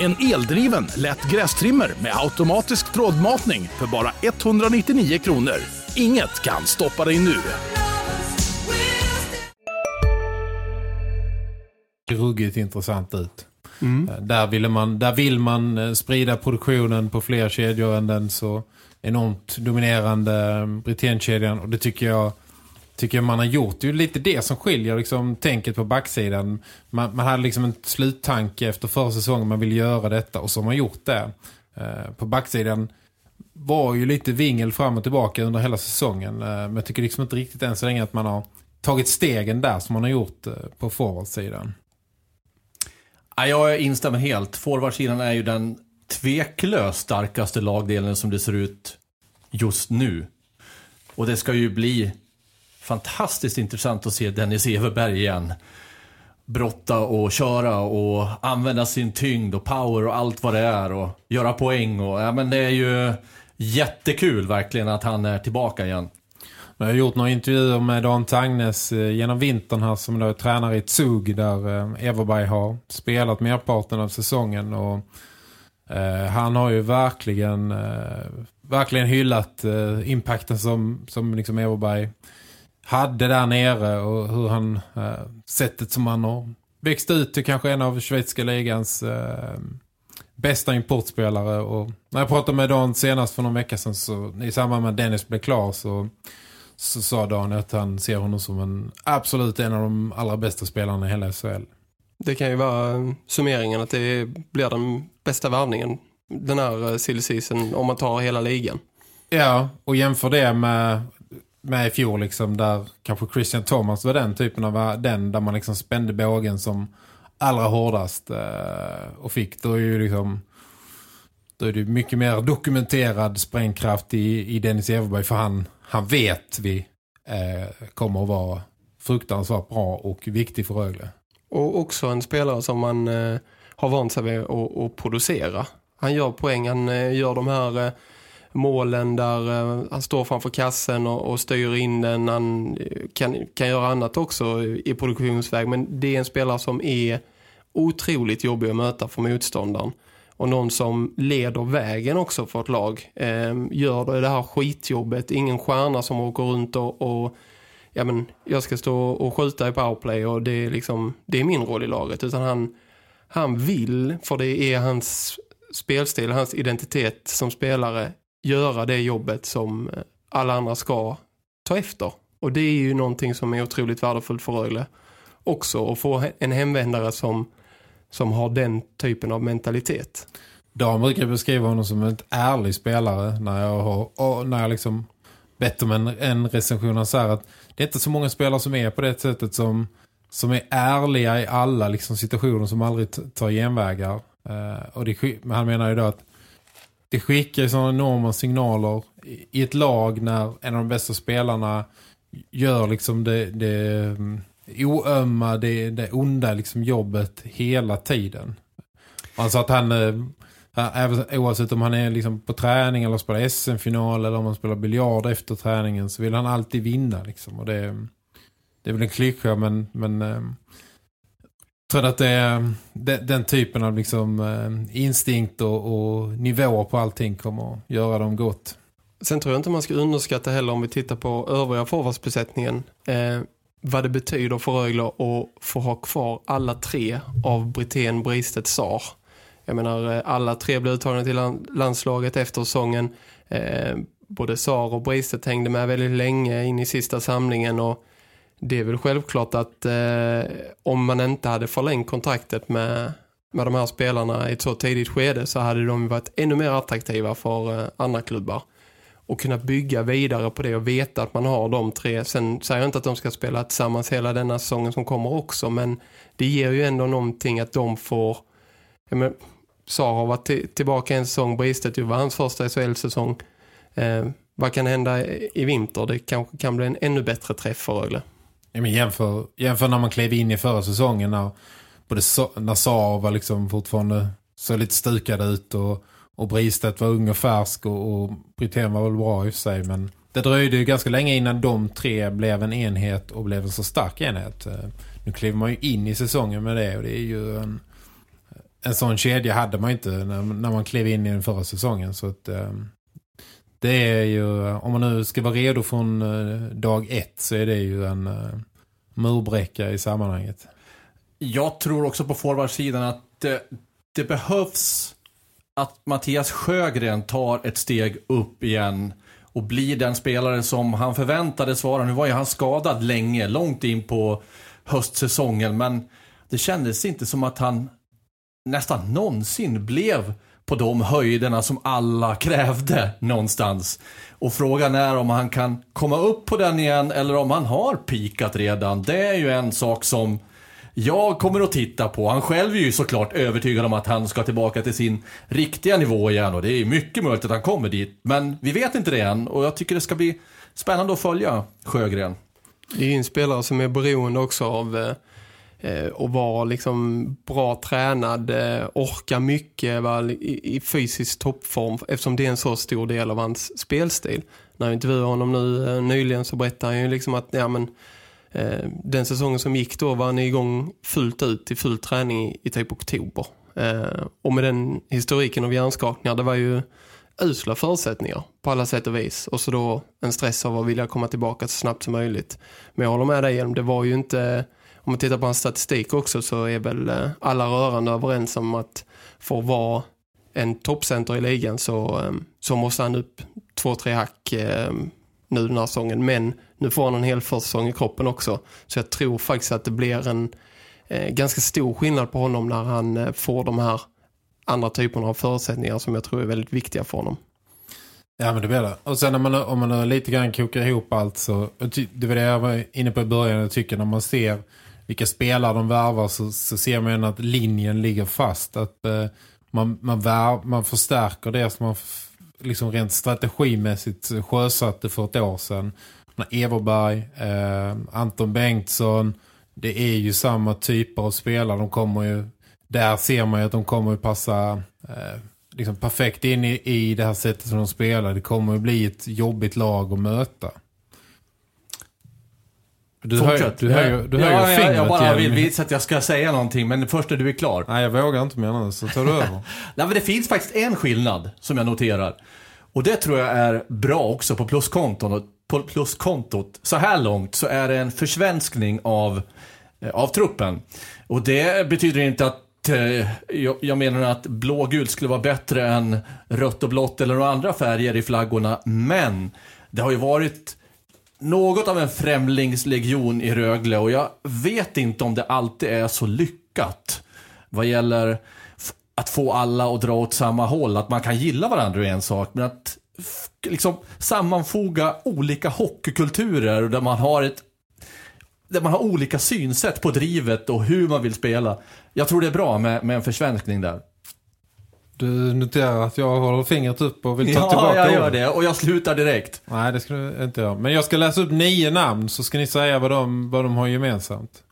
En eldriven, lätt grästrimmer med automatisk trådmatning för bara 199 kronor. Inget kan stoppa dig nu. ruggigt intressant ut. Mm. Där, vill man, där vill man eh, sprida produktionen på fler kedjor än den så enormt dominerande eh, Britannkedjan och det tycker jag tycker jag man har gjort. Det är ju lite det som skiljer liksom, tänket på backsidan. Man, man hade liksom en sluttanke efter förra säsongen man vill göra detta och så har man gjort det. Eh, på backsidan var ju lite vingel fram och tillbaka under hela säsongen. Eh, men jag tycker liksom inte riktigt än så länge att man har tagit stegen där som man har gjort eh, på forwardsidan. Ja, jag instämmer helt. Forwardsidan är ju den tveklöst starkaste lagdelen som det ser ut just nu. Och det ska ju bli fantastiskt intressant att se Dennis Everberg igen. Brotta och köra och använda sin tyngd och power och allt vad det är och göra poäng. Och, ja, men det är ju jättekul verkligen att han är tillbaka igen. Jag har gjort några intervjuer med Dan Tagnes eh, genom vintern här som då är tränare i Zug där eh, Everberg har spelat merparten av säsongen och eh, han har ju verkligen eh, verkligen hyllat eh, impacten som, som liksom Everberg hade där nere och hur han eh, sättet som han har växt ut till kanske en av Schweiziska ligans eh, bästa importspelare och när jag pratade med Dan senast för någon vecka sedan så i samband med att Dennis blev klar så, så sa Dan att han ser honom som en absolut en av de allra bästa spelarna i hela SHL. Det kan ju vara summeringen att det blir den bästa värvningen den här eh, silly season om man tar hela ligan. Ja, och jämför det med, med i fjol liksom där kanske Christian Thomas var den typen av den där man liksom spände bågen som allra hårdast eh, och fick då är ju liksom då är det mycket mer dokumenterad sprängkraft i, i Dennis Everberg för han, han vet vi eh, kommer att vara fruktansvärt bra och viktig för Rögle. Och också en spelare som man eh, har vant sig vid att, att producera. Han gör poäng, han eh, gör de här eh, målen där eh, han står framför kassen och, och styr in den. Han eh, kan, kan göra annat också i produktionsväg. Men det är en spelare som är otroligt jobbig att möta för motståndaren. Och någon som leder vägen också för ett lag. Eh, gör det, det här skitjobbet. Ingen stjärna som åker runt och, och ja, men, jag ska stå och skjuta i powerplay och det är, liksom, det är min roll i laget. Utan han, han vill, för det är hans spelstil, hans identitet som spelare göra det jobbet som eh, alla andra ska ta efter. Och det är ju någonting som är otroligt värdefullt för Rögle också. Att få en hemvändare som, som har den typen av mentalitet. Dan brukar beskriva honom som en ärlig spelare när jag har när jag liksom bett om en, en recension han säger att det är inte så många spelare som är på det sättet som, som är ärliga i alla liksom, situationer som aldrig tar genvägar. Uh, och det, han menar ju då att det skickar ju sådana enorma signaler i ett lag när en av de bästa spelarna gör liksom det, det mm, oömma, det, det onda liksom jobbet hela tiden. Alltså att han, eh, oavsett om han är liksom på träning eller spelar SM-final eller om han spelar biljard efter träningen så vill han alltid vinna. Liksom. Och det, det är väl en klyscha men, men eh, tror att det är den, den typen av liksom, eh, instinkt och, och nivåer på allting kommer att göra dem gott. Sen tror jag inte man ska underskatta heller om vi tittar på övriga förvarsbesättningen. Eh, vad det betyder för Rögle att få ha kvar alla tre av Britén, Bristet, Sar. Jag menar, eh, alla tre blev uttagna till landslaget efter säsongen. Eh, både Sar och Bristet hängde med väldigt länge in i sista samlingen och det är väl självklart att eh, om man inte hade förlängt kontraktet med, med de här spelarna i ett så tidigt skede så hade de varit ännu mer attraktiva för eh, andra klubbar. Och kunna bygga vidare på det och veta att man har de tre. Sen säger jag inte att de ska spela tillsammans hela denna säsongen som kommer också. Men det ger ju ändå någonting att de får... Men, Sara har varit tillbaka en säsong. Bristet ju var hans första SHL-säsong. Eh, vad kan hända i vinter? Det kanske kan bli en ännu bättre träff för Rögle. Ja, men jämför, jämför när man klev in i förra säsongen när, både so när Saar var liksom fortfarande så lite stukad ut och, och Bristet var ung och färsk och, och Britén var väl bra i sig men det dröjde ju ganska länge innan de tre blev en enhet och blev en så stark enhet. Eh, nu kliver man ju in i säsongen med det och det är ju en, en sån kedja hade man inte när, när man klev in i den förra säsongen så att eh, det är ju, om man nu ska vara redo från eh, dag ett så är det ju en eh, murbräcka i sammanhanget. Jag tror också på forwardsidan att det, det behövs att Mattias Sjögren tar ett steg upp igen och blir den spelare som han förväntades vara. Nu var ju han skadad länge, långt in på höstsäsongen, men det kändes inte som att han nästan någonsin blev på de höjderna som alla krävde någonstans. Och frågan är om han kan komma upp på den igen eller om han har pikat redan. Det är ju en sak som jag kommer att titta på. Han själv är ju såklart övertygad om att han ska tillbaka till sin riktiga nivå igen och det är mycket möjligt att han kommer dit. Men vi vet inte det än och jag tycker det ska bli spännande att följa Sjögren. Det är ju en spelare som är beroende också av eh, Eh, och vara liksom bra tränad, eh, orka mycket väl, i, i fysisk toppform eftersom det är en så stor del av hans spelstil. När jag intervjuade honom nu eh, nyligen så berättade han ju liksom att ja, men, eh, den säsongen som gick då var han igång fullt ut i full träning i, i typ oktober. Eh, och med den historiken av hjärnskakningar, det var ju usla förutsättningar på alla sätt och vis. Och så då en stress av att vilja komma tillbaka så snabbt som möjligt. Men jag håller med dig, det var ju inte om man tittar på hans statistik också så är väl eh, alla rörande överens om att för att vara en toppcenter i ligan så, ehm, så måste han upp två, tre hack ehm, nu den här säsongen. Men nu får han en hel försäsong i kroppen också. Så jag tror faktiskt att det blir en eh, ganska stor skillnad på honom när han eh, får de här andra typerna av förutsättningar som jag tror är väldigt viktiga för honom. Ja men det blir det. Och sen när man, om man lite grann kokar ihop allt så, det var det jag var inne på i början, jag tycker när man ser vilka spelare de värvar så, så ser man att linjen ligger fast. Att eh, man, man, värv, man förstärker det som man liksom rent strategimässigt sjösatte för ett år sedan. Everberg, eh, Anton Bengtsson, det är ju samma typer av spelare. De kommer ju, där ser man ju att de kommer att passa eh, liksom perfekt in i, i det här sättet som de spelar. Det kommer ju bli ett jobbigt lag att möta. Du hör, du hör, du hör ja, ju fingret Jag bara vill visa att jag ska säga någonting, men först när du är klar. Nej, jag vågar inte mena det, så tar du över. Nej, men det finns faktiskt en skillnad som jag noterar. Och det tror jag är bra också på pluskontot. På pluskontot. Så här långt så är det en försvenskning av, eh, av truppen. Och det betyder inte att eh, jag menar att blågult skulle vara bättre än rött och blått eller några andra färger i flaggorna. Men det har ju varit något av en främlingslegion i Rögle och jag vet inte om det alltid är så lyckat vad gäller att få alla att dra åt samma håll. Att man kan gilla varandra är en sak, men att liksom sammanfoga olika hockeykulturer där man har ett där man har olika synsätt på drivet och hur man vill spela. Jag tror det är bra med, med en försvenskning där. Du noterar att jag håller fingret upp och vill ta Ja, tillbaka jag gör det. Och jag slutar direkt. Nej, det ska du inte göra. Men jag ska läsa upp nio namn så ska ni säga vad de, vad de har gemensamt.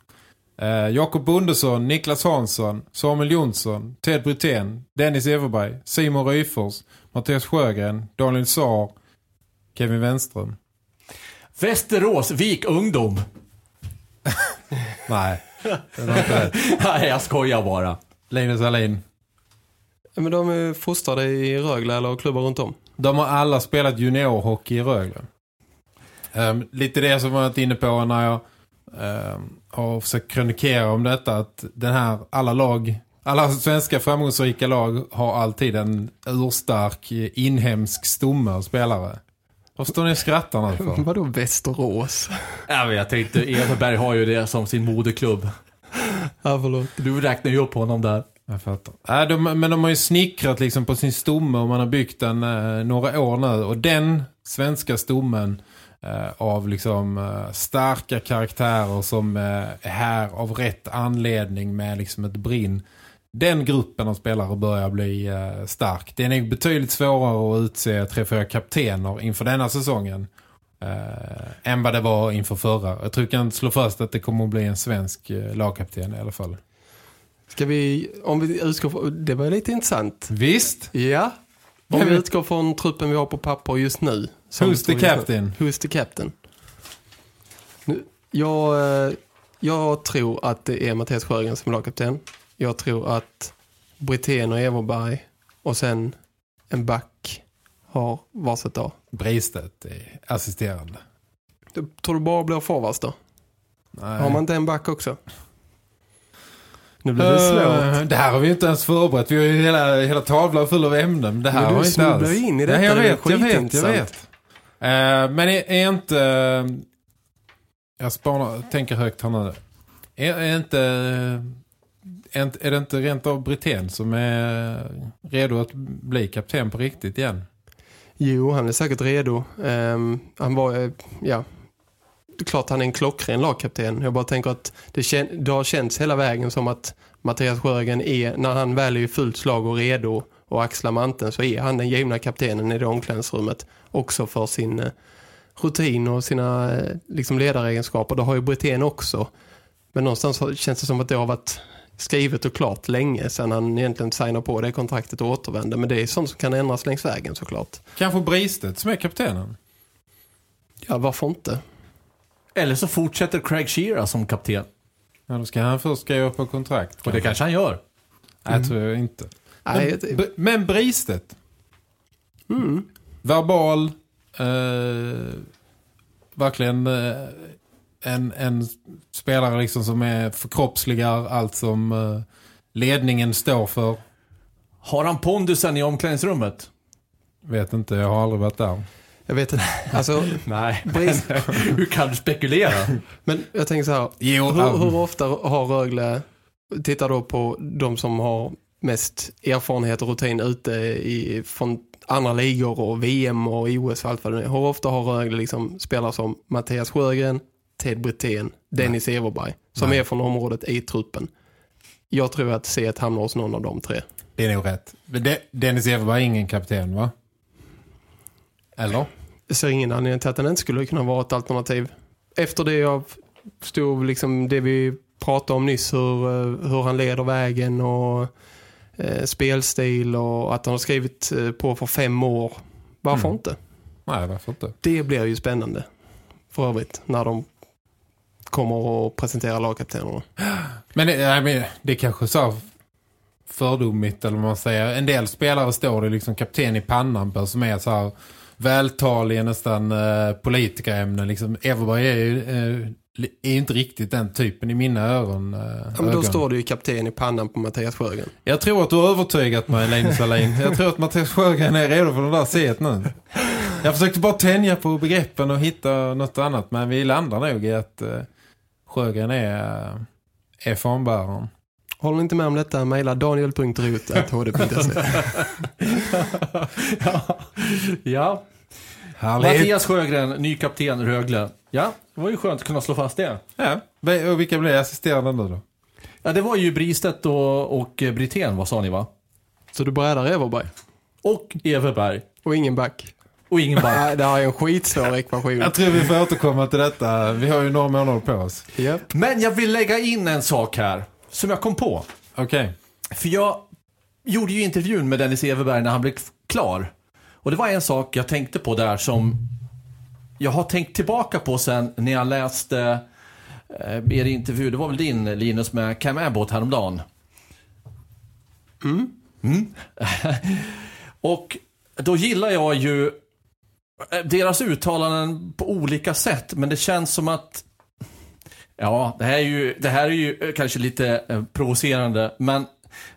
Eh, Jakob Bondesson, Niklas Hansson, Samuel Jonsson, Ted Brutén, Dennis Everberg, Simon Ryfors, Mattias Sjögren, Daniel Saar, Kevin Wenström. Västerås, Vik Ungdom. Nej. Nej, jag skojar bara. Linus Alin. Ja, Men de är fostrade i Rögle eller klubbar runt om. De har alla spelat juniorhockey i Rögle. Um, lite det som jag varit inne på när jag um, har försökt krönikera om detta. Att den här, alla lag, alla svenska framgångsrika lag har alltid en urstark inhemsk stomme av spelare. Vad står ni och skrattar nu för? Vadå Västerås? Ja, men jag tänkte, Everberg har ju det som sin moderklubb. Ja, förlåt. Du räknar ju upp honom där. Jag fattar. Äh, de, men de har ju snickrat liksom på sin stomme och man har byggt den eh, några år nu. Och den svenska stommen eh, av liksom eh, starka karaktärer som eh, är här av rätt anledning med liksom ett brinn. Den gruppen av spelare börjar bli eh, stark. Det är nog betydligt svårare att utse tre, fyra kaptener inför denna säsongen. Eh, än vad det var inför förra. Jag tror jag kan slå fast att det kommer att bli en svensk eh, lagkapten i alla fall. Ska vi, om vi utgår från, det var lite intressant. Visst? Ja. Om vi utgår från truppen vi har på papper just nu. Who's the just nu. captain? Who's the captain? Nu, jag, eh, jag tror att det är Mattias Sjögren som är lagkapten. Jag tror att Brithén och Everberg och sen en back har varsitt dag. Bristedt är assisterande. Tror du bara blir forwards då? Nej. Har man inte en back också? Nu blir det svårt. Eh, det här har vi inte ens förberett. Vi har ju hela, hela tavlan full av ämnen. Det här Men du har vi inte alls. in i Nej, detta, jag det är vet, jag vet, jag vet. Eh, men är, är inte... eh, Jag spanar, tänker högt här nu. Är, är inte... Är, är det inte rent av Britten som är redo att bli kapten på riktigt igen? Jo, han är säkert redo. Ehm, han var, ja, klart han är en klockren lagkapten. Jag bara tänker att det, kän, det har känts hela vägen som att Mattias Sjögren är, när han väl är i fullt slag och redo och axlar manteln så är han den givna kaptenen i det omklädningsrummet. Också för sin eh, rutin och sina eh, liksom ledaregenskaper. Det har ju Brithén också. Men någonstans känns det som att det har varit skrivet och klart länge sedan han egentligen signar på det kontraktet och återvänder. Men det är sånt som kan ändras längs vägen såklart. Kanske Bristedt som är kaptenen? Ja, varför inte? Eller så fortsätter Craig Shearer som kapten. Ja, då ska han först skriva på kontrakt. Och det kanske han gör. Nej, tror jag inte. Nej, Men, b- men Bristedt? Mm. Verbal, eh, verkligen eh, en, en spelare liksom som är förkroppsligar allt som eh, ledningen står för. Har han pondusen i omklädningsrummet? Vet inte, jag har aldrig varit där. Jag vet inte. Alltså, Nej. Brist. Hur kan du spekulera? men jag tänker så här. Jo, Hur, hur ofta har Rögle, titta då på de som har mest erfarenhet och rutin ute i, från andra ligor och VM och OS och allt vad det är. Hur ofta har Rögle liksom spelare som Mattias Sjögren, Ted Brithén, Dennis Everberg som Nej. är från området i truppen. Jag tror att C1 hamnar hos någon av de tre. Det är nog rätt. Men det, Dennis Everberg är ingen kapten, va? Eller? Jag ser ingen anledning till att den inte skulle kunna vara ett alternativ. Efter det jag stod liksom det vi pratade om nyss hur, eh, hur han leder vägen och eh, spelstil och att han har skrivit eh, på för fem år. Varför Mm. inte? Nej, varför inte? Det blir ju spännande för övrigt när de kommer och presenterar lagkaptenerna. Men det, nej, men det är kanske så fördomigt eller vad man säger. En del spelare står det liksom kapten i pannan på som är så här vältaliga nästan eh, politikerämnen. Liksom, Everberg är ju eh, är inte riktigt den typen i mina öron. Eh, Ja, men då ögon. står det ju kapten i pannan på Mattias Sjögren. Jag tror att du har övertygat mig, Linus Alin. Jag tror att Mattias Sjögren är redo för den där set nu. Jag försökte bara tänja på begreppen och hitta något annat. Men vi landar nog i att eh, Sjögren är, eh, är fanbäraren. Håller ni inte med om detta? Maila daniel.rot.hd.se ja. ja. Härligt. Mattias Sjögren, ny kapten Rögle. Ja, det var ju skönt att kunna slå fast det. Ja. Och vilka blir assisterande nu då? Ja, det var ju Bristedt och, och Brithén, vad sa ni va? Så du breddar Everberg. Och Everberg. Och ingen back. Och ingen back. Nej, det här är en skitsvår ekvation. Jag tror vi får återkomma till detta. Vi har ju några månader på oss. Yep. Men jag vill lägga in en sak här. Som jag kom på. Okej. För jag gjorde ju intervjun med Dennis Everberg när han blev klar. Och det var en sak jag tänkte på där som jag har tänkt tillbaka på sen när jag läste eh, er intervju. Det var väl din Linus med Cam Abbott häromdagen. Mm. mm. och då gillar jag ju eh, deras uttalanden på olika sätt. Men det känns som att Ja, det här är ju, det här är ju eh, kanske lite eh, provocerande, men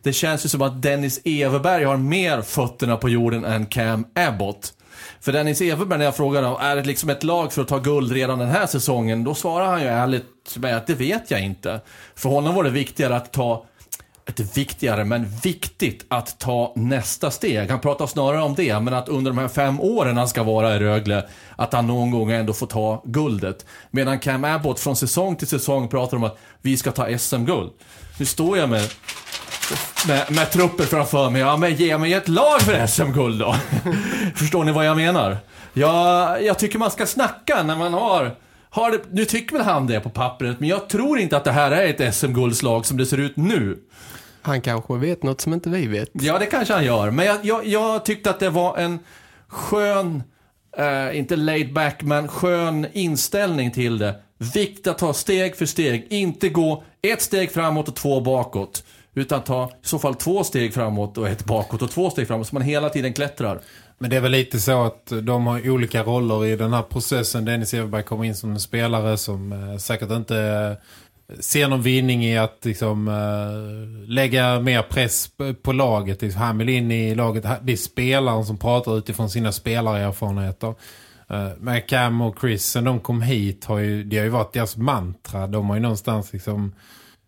det känns ju som att Dennis Everberg har mer fötterna på jorden än Cam Abbott. För Dennis Everberg, när jag frågade om är det liksom ett lag för att ta guld redan den här säsongen, då svarar han ju ärligt med att det vet jag inte. För honom var det viktigare att ta ett viktigare, men viktigt att ta nästa steg. Han pratar snarare om det, men att under de här fem åren han ska vara i Rögle, att han någon gång ändå får ta guldet. Medan Cam Abbott från säsong till säsong pratar om att vi ska ta SM-guld. Nu står jag med, med, med trupper framför mig. Ja, men ge mig ett lag för SM-guld då. Förstår ni vad jag menar? Jag, jag tycker man ska snacka när man har har det, nu tycker väl han det på pappret, men jag tror inte att det här är ett SM-guldslag som det ser ut nu. Han kanske vet något som inte vi vet. Ja, det kanske han gör. Men jag, jag, jag tyckte att det var en skön, eh, inte laid back, men skön inställning till det. Viktigt att ta steg för steg. Inte gå ett steg framåt och två bakåt. Utan ta i så fall två steg framåt och ett bakåt och två steg framåt. Så man hela tiden klättrar. Men det är väl lite så att de har olika roller i den här processen. Dennis Everberg kommer in som en spelare som eh, säkert inte ser någon vinning i att liksom, uh, lägga mer press på laget. Liksom, han vill in i laget, Det är spelaren som pratar utifrån sina spelarerfarenheter. Eh, uh, men Cam och Chris, sen de kom hit, har ju, det har ju varit deras mantra. De har ju någonstans liksom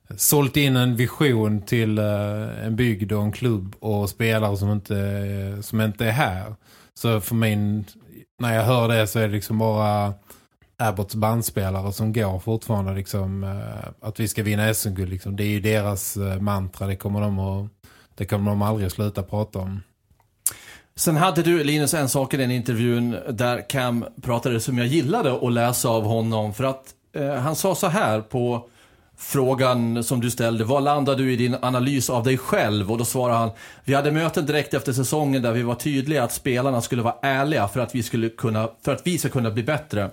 eh, sålt in en vision till uh, en bygd och en klubb och spelare som inte, som inte är här. Så för mig, när jag hör det så är det liksom bara Abbotts bandspelare som går fortfarande liksom, eh, att vi ska vinna SM-guld. Liksom. Det är ju deras eh, mantra, det kommer de, att, det kommer de aldrig att sluta prata om. Sen hade du, Linus, en sak i den intervjun där Cam pratade som jag gillade att läsa av honom. För att eh, han sa så här på frågan som du ställde. Vad landar du i din analys av dig själv? Och då svarar han, vi hade möten direkt efter säsongen där vi var tydliga att spelarna skulle vara ärliga för att vi, skulle kunna, för att vi ska kunna bli bättre.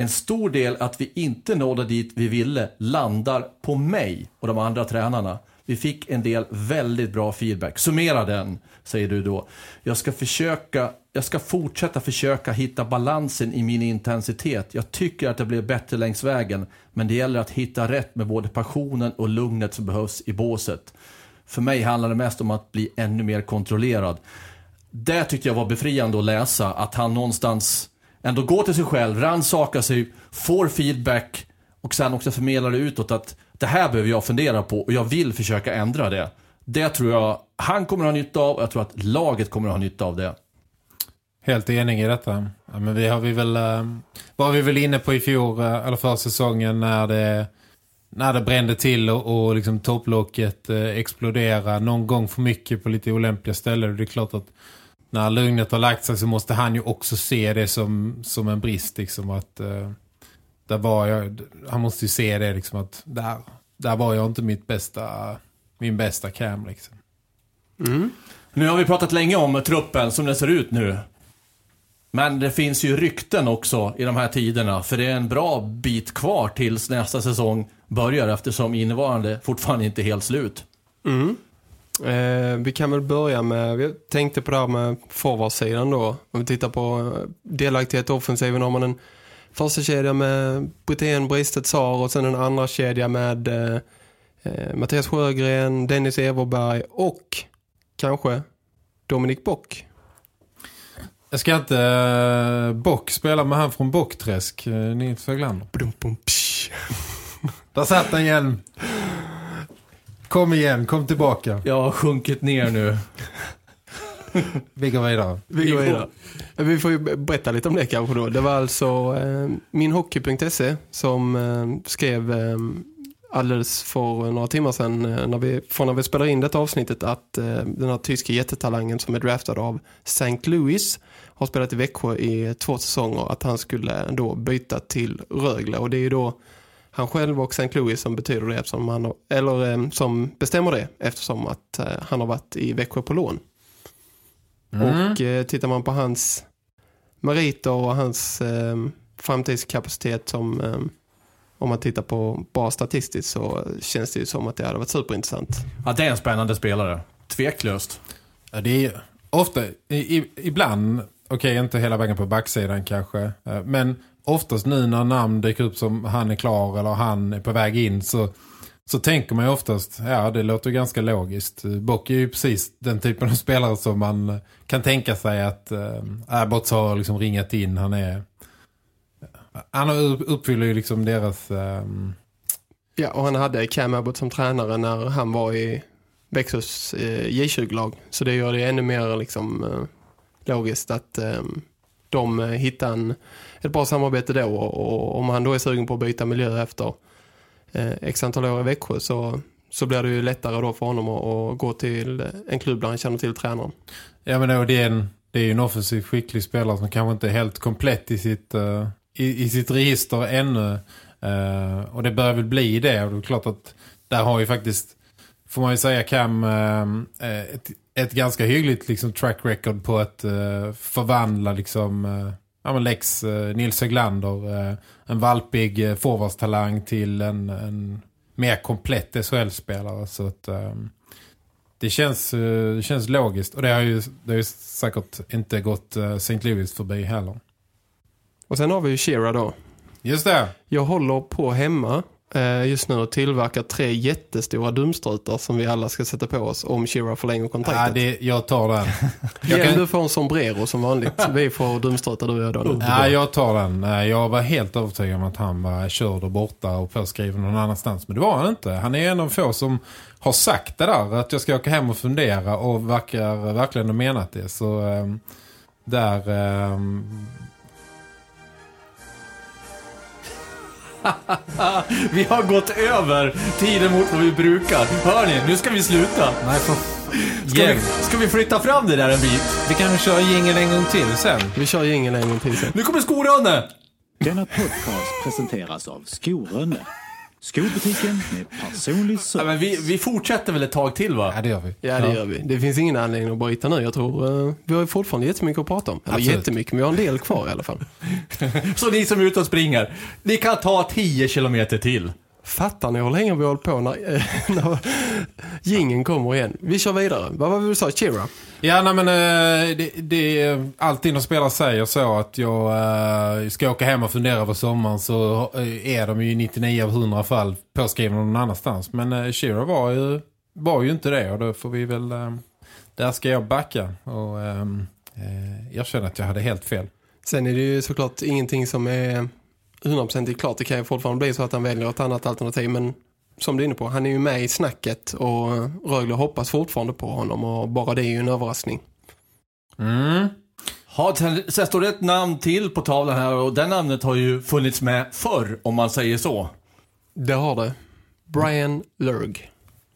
En stor del att vi inte nådde dit vi ville landar på mig och de andra tränarna. Vi fick en del väldigt bra feedback. Summera den, säger du då. Jag ska försöka, jag ska fortsätta försöka hitta balansen i min intensitet. Jag tycker att det blev bättre längs vägen, men det gäller att hitta rätt med både passionen och lugnet som behövs i båset. För mig handlar det mest om att bli ännu mer kontrollerad. Det tyckte jag var befriande att läsa, att han någonstans ändå går till sig själv, rannsakar sig, får feedback och sen också förmedlar det utåt att det här behöver jag fundera på och jag vill försöka ändra det. Det tror jag han kommer att ha nytta av och jag tror att laget kommer att ha nytta av det. Helt enig i detta. Ja, men vi har vi väl eh, var vi väl inne på i fjol eh, eller för säsongen när det när det brände till och, och liksom topplocket eh, exploderade någon gång för mycket på lite olämpliga ställen. Det är klart att när lugnet har lagt sig så måste han ju också se det som, som en brist. Liksom att uh, där var jag, han måste ju se det liksom att där, där var jag inte mitt bästa, min bästa cam liksom. Mm. Nu har vi pratat länge om truppen som den ser ut nu. Men det finns ju rykten också i de här tiderna. För det är en bra bit kvar tills nästa säsong börjar eftersom innevarande fortfarande inte är helt slut. Mm. Eh, vi kan väl börja med, vi tänkte på det här med forwardsidan då. Om vi tittar på eh, delaktighet offensiven har man en första kedja med Brithén, Bristet, Sar och sen en andra kedja med eh, eh, Mattias Sjögren, Dennis Everberg och kanske Dominik Bock. Jag ska inte uh, Bock spela med han från Bockträsk, uh, Nils Föglander. Där satt den igen. Kom igen, kom tillbaka. Jag har sjunkit ner nu. Vi går vidare. Vi går vidare. Vi får ju berätta lite om det kanske då. Det var alltså eh, minhockey.se som eh, skrev eh, alldeles för några timmar sedan eh, när vi, från när vi spelar in detta avsnittet att eh, den här tyska jättetalangen som är draftad av St. Louis har spelat i Växjö i två säsonger att han skulle då byta till Rögle och det är ju då han själv och St. Louis som betyder det eftersom han har, eller eh, som bestämmer det eftersom att eh, han har varit i Växjö på lån. Och eh, tittar man på hans meriter och hans eh, framtidskapacitet som eh, om man tittar på bara statistiskt så känns det ju som att det hade varit superintressant. Ja, det är en spännande spelare. Tveklöst. Ja, det är ofta, i, i, ibland, okej inte hela vägen på backsidan kanske, eh, men oftast nu när namn dyker upp som han är klar eller han är på väg in så, så tänker man ju oftast, ja det låter ganska logiskt. Bock är ju precis den typen av spelare som man kan tänka sig att eh, Abbots har liksom ringat in. Han är han uppfyller ju liksom deras... ehm, Ja, och han hade Cam Abbott som tränare när han var i Växjös eh, J20-lag. Så det gör det ännu mer liksom, eh, logiskt att eh, de hittar en, ett bra samarbete då. Och, och om han då är sugen på att byta miljö efter eh, x antal år i Växjö så, så blir det ju lättare då för honom att, att gå till en klubb där han känner till tränaren. Ja men då, det är en det är ju en offensivt skicklig spelare som kanske inte är helt komplett i sitt, uh, i, i sitt register ännu. uh, och det börjar väl bli det. Och det är klart att där har ju faktiskt, får man ju säga Cam, uh, ett, ett ganska hyggligt liksom, track record på att förvandla liksom, ja, men Lex eh, Nils Höglander, eh, en valpig eh, forwardstalang till en, en mer komplett SHL-spelare. Så att... Eh, det känns, eh, det känns logiskt. Och det har ju, det har ju säkert inte gått eh, St. Louis förbi heller. Och sen har vi ju Shira då. Just det. Jag håller på hemma just nu och tillverkar tre jättestora dumstrutar som vi alla ska sätta på oss om Shira förlänger Ja, kontraktet. det, jag tar den. Jag kan- Du får en sombrero som vanligt. Vi får dumstrutar du jag då. Ja, jag tar den. Eh, Jag var helt övertygad om att han var körd och borta och påskriven någon annanstans. Men det var han inte. Han är en av få som har sagt det där. Att jag ska åka hem och fundera och verkar verkligen ha menat det. Så ehm, där... ehm, Vi har gått över tiden mot vad vi brukar. Hör ni, nu ska vi sluta. nej, för... Ska vi, ska vi flytta fram det där en bit? Vi kan köra jingel en gång till sen. Vi kör jingeln en gång till sen. Nu kommer Skorönne! Denna podcast presenteras av Skorönne. Skobutiken med personlig Ja, service. men vi, vi fortsätter väl ett tag till va? Ja, det gör vi. Ja, det gör vi. Det finns ingen anledning att bryta nu. Jag tror eh, vi har fortfarande jättemycket att prata om. Eller Absolut. jättemycket, men vi har en del kvar i alla fall. Så ni som är ute och springer, ni kan ta 10 kilometer till. Fattar ni hur länge vi hållit på när, eh, när gingen kommer igen? Vi kör vidare. Vad var det du sa? Chira? Ja, nej, men eh, det, det är alltid när spelare säger så att jag eh, ska åka hem och fundera över sommaren så är de ju i 99 av 100 fall påskrivna någon annanstans. Men eh, Shira var ju, var ju inte det och då får vi väl, där ska jag backa och eh, erkänna att jag hade helt fel. Sen är det ju såklart ingenting som är 100% klart. Det kan ju fortfarande bli så att han väljer ett annat alternativ. Men som du är inne på, han är ju med i snacket och Rögle hoppas fortfarande på honom. Och bara det är ju en överraskning. Mm. Ja, sen, sen står det ett namn till på tavlan här och det namnet har ju funnits med förr om man säger så. Det har det. Brian Lurg.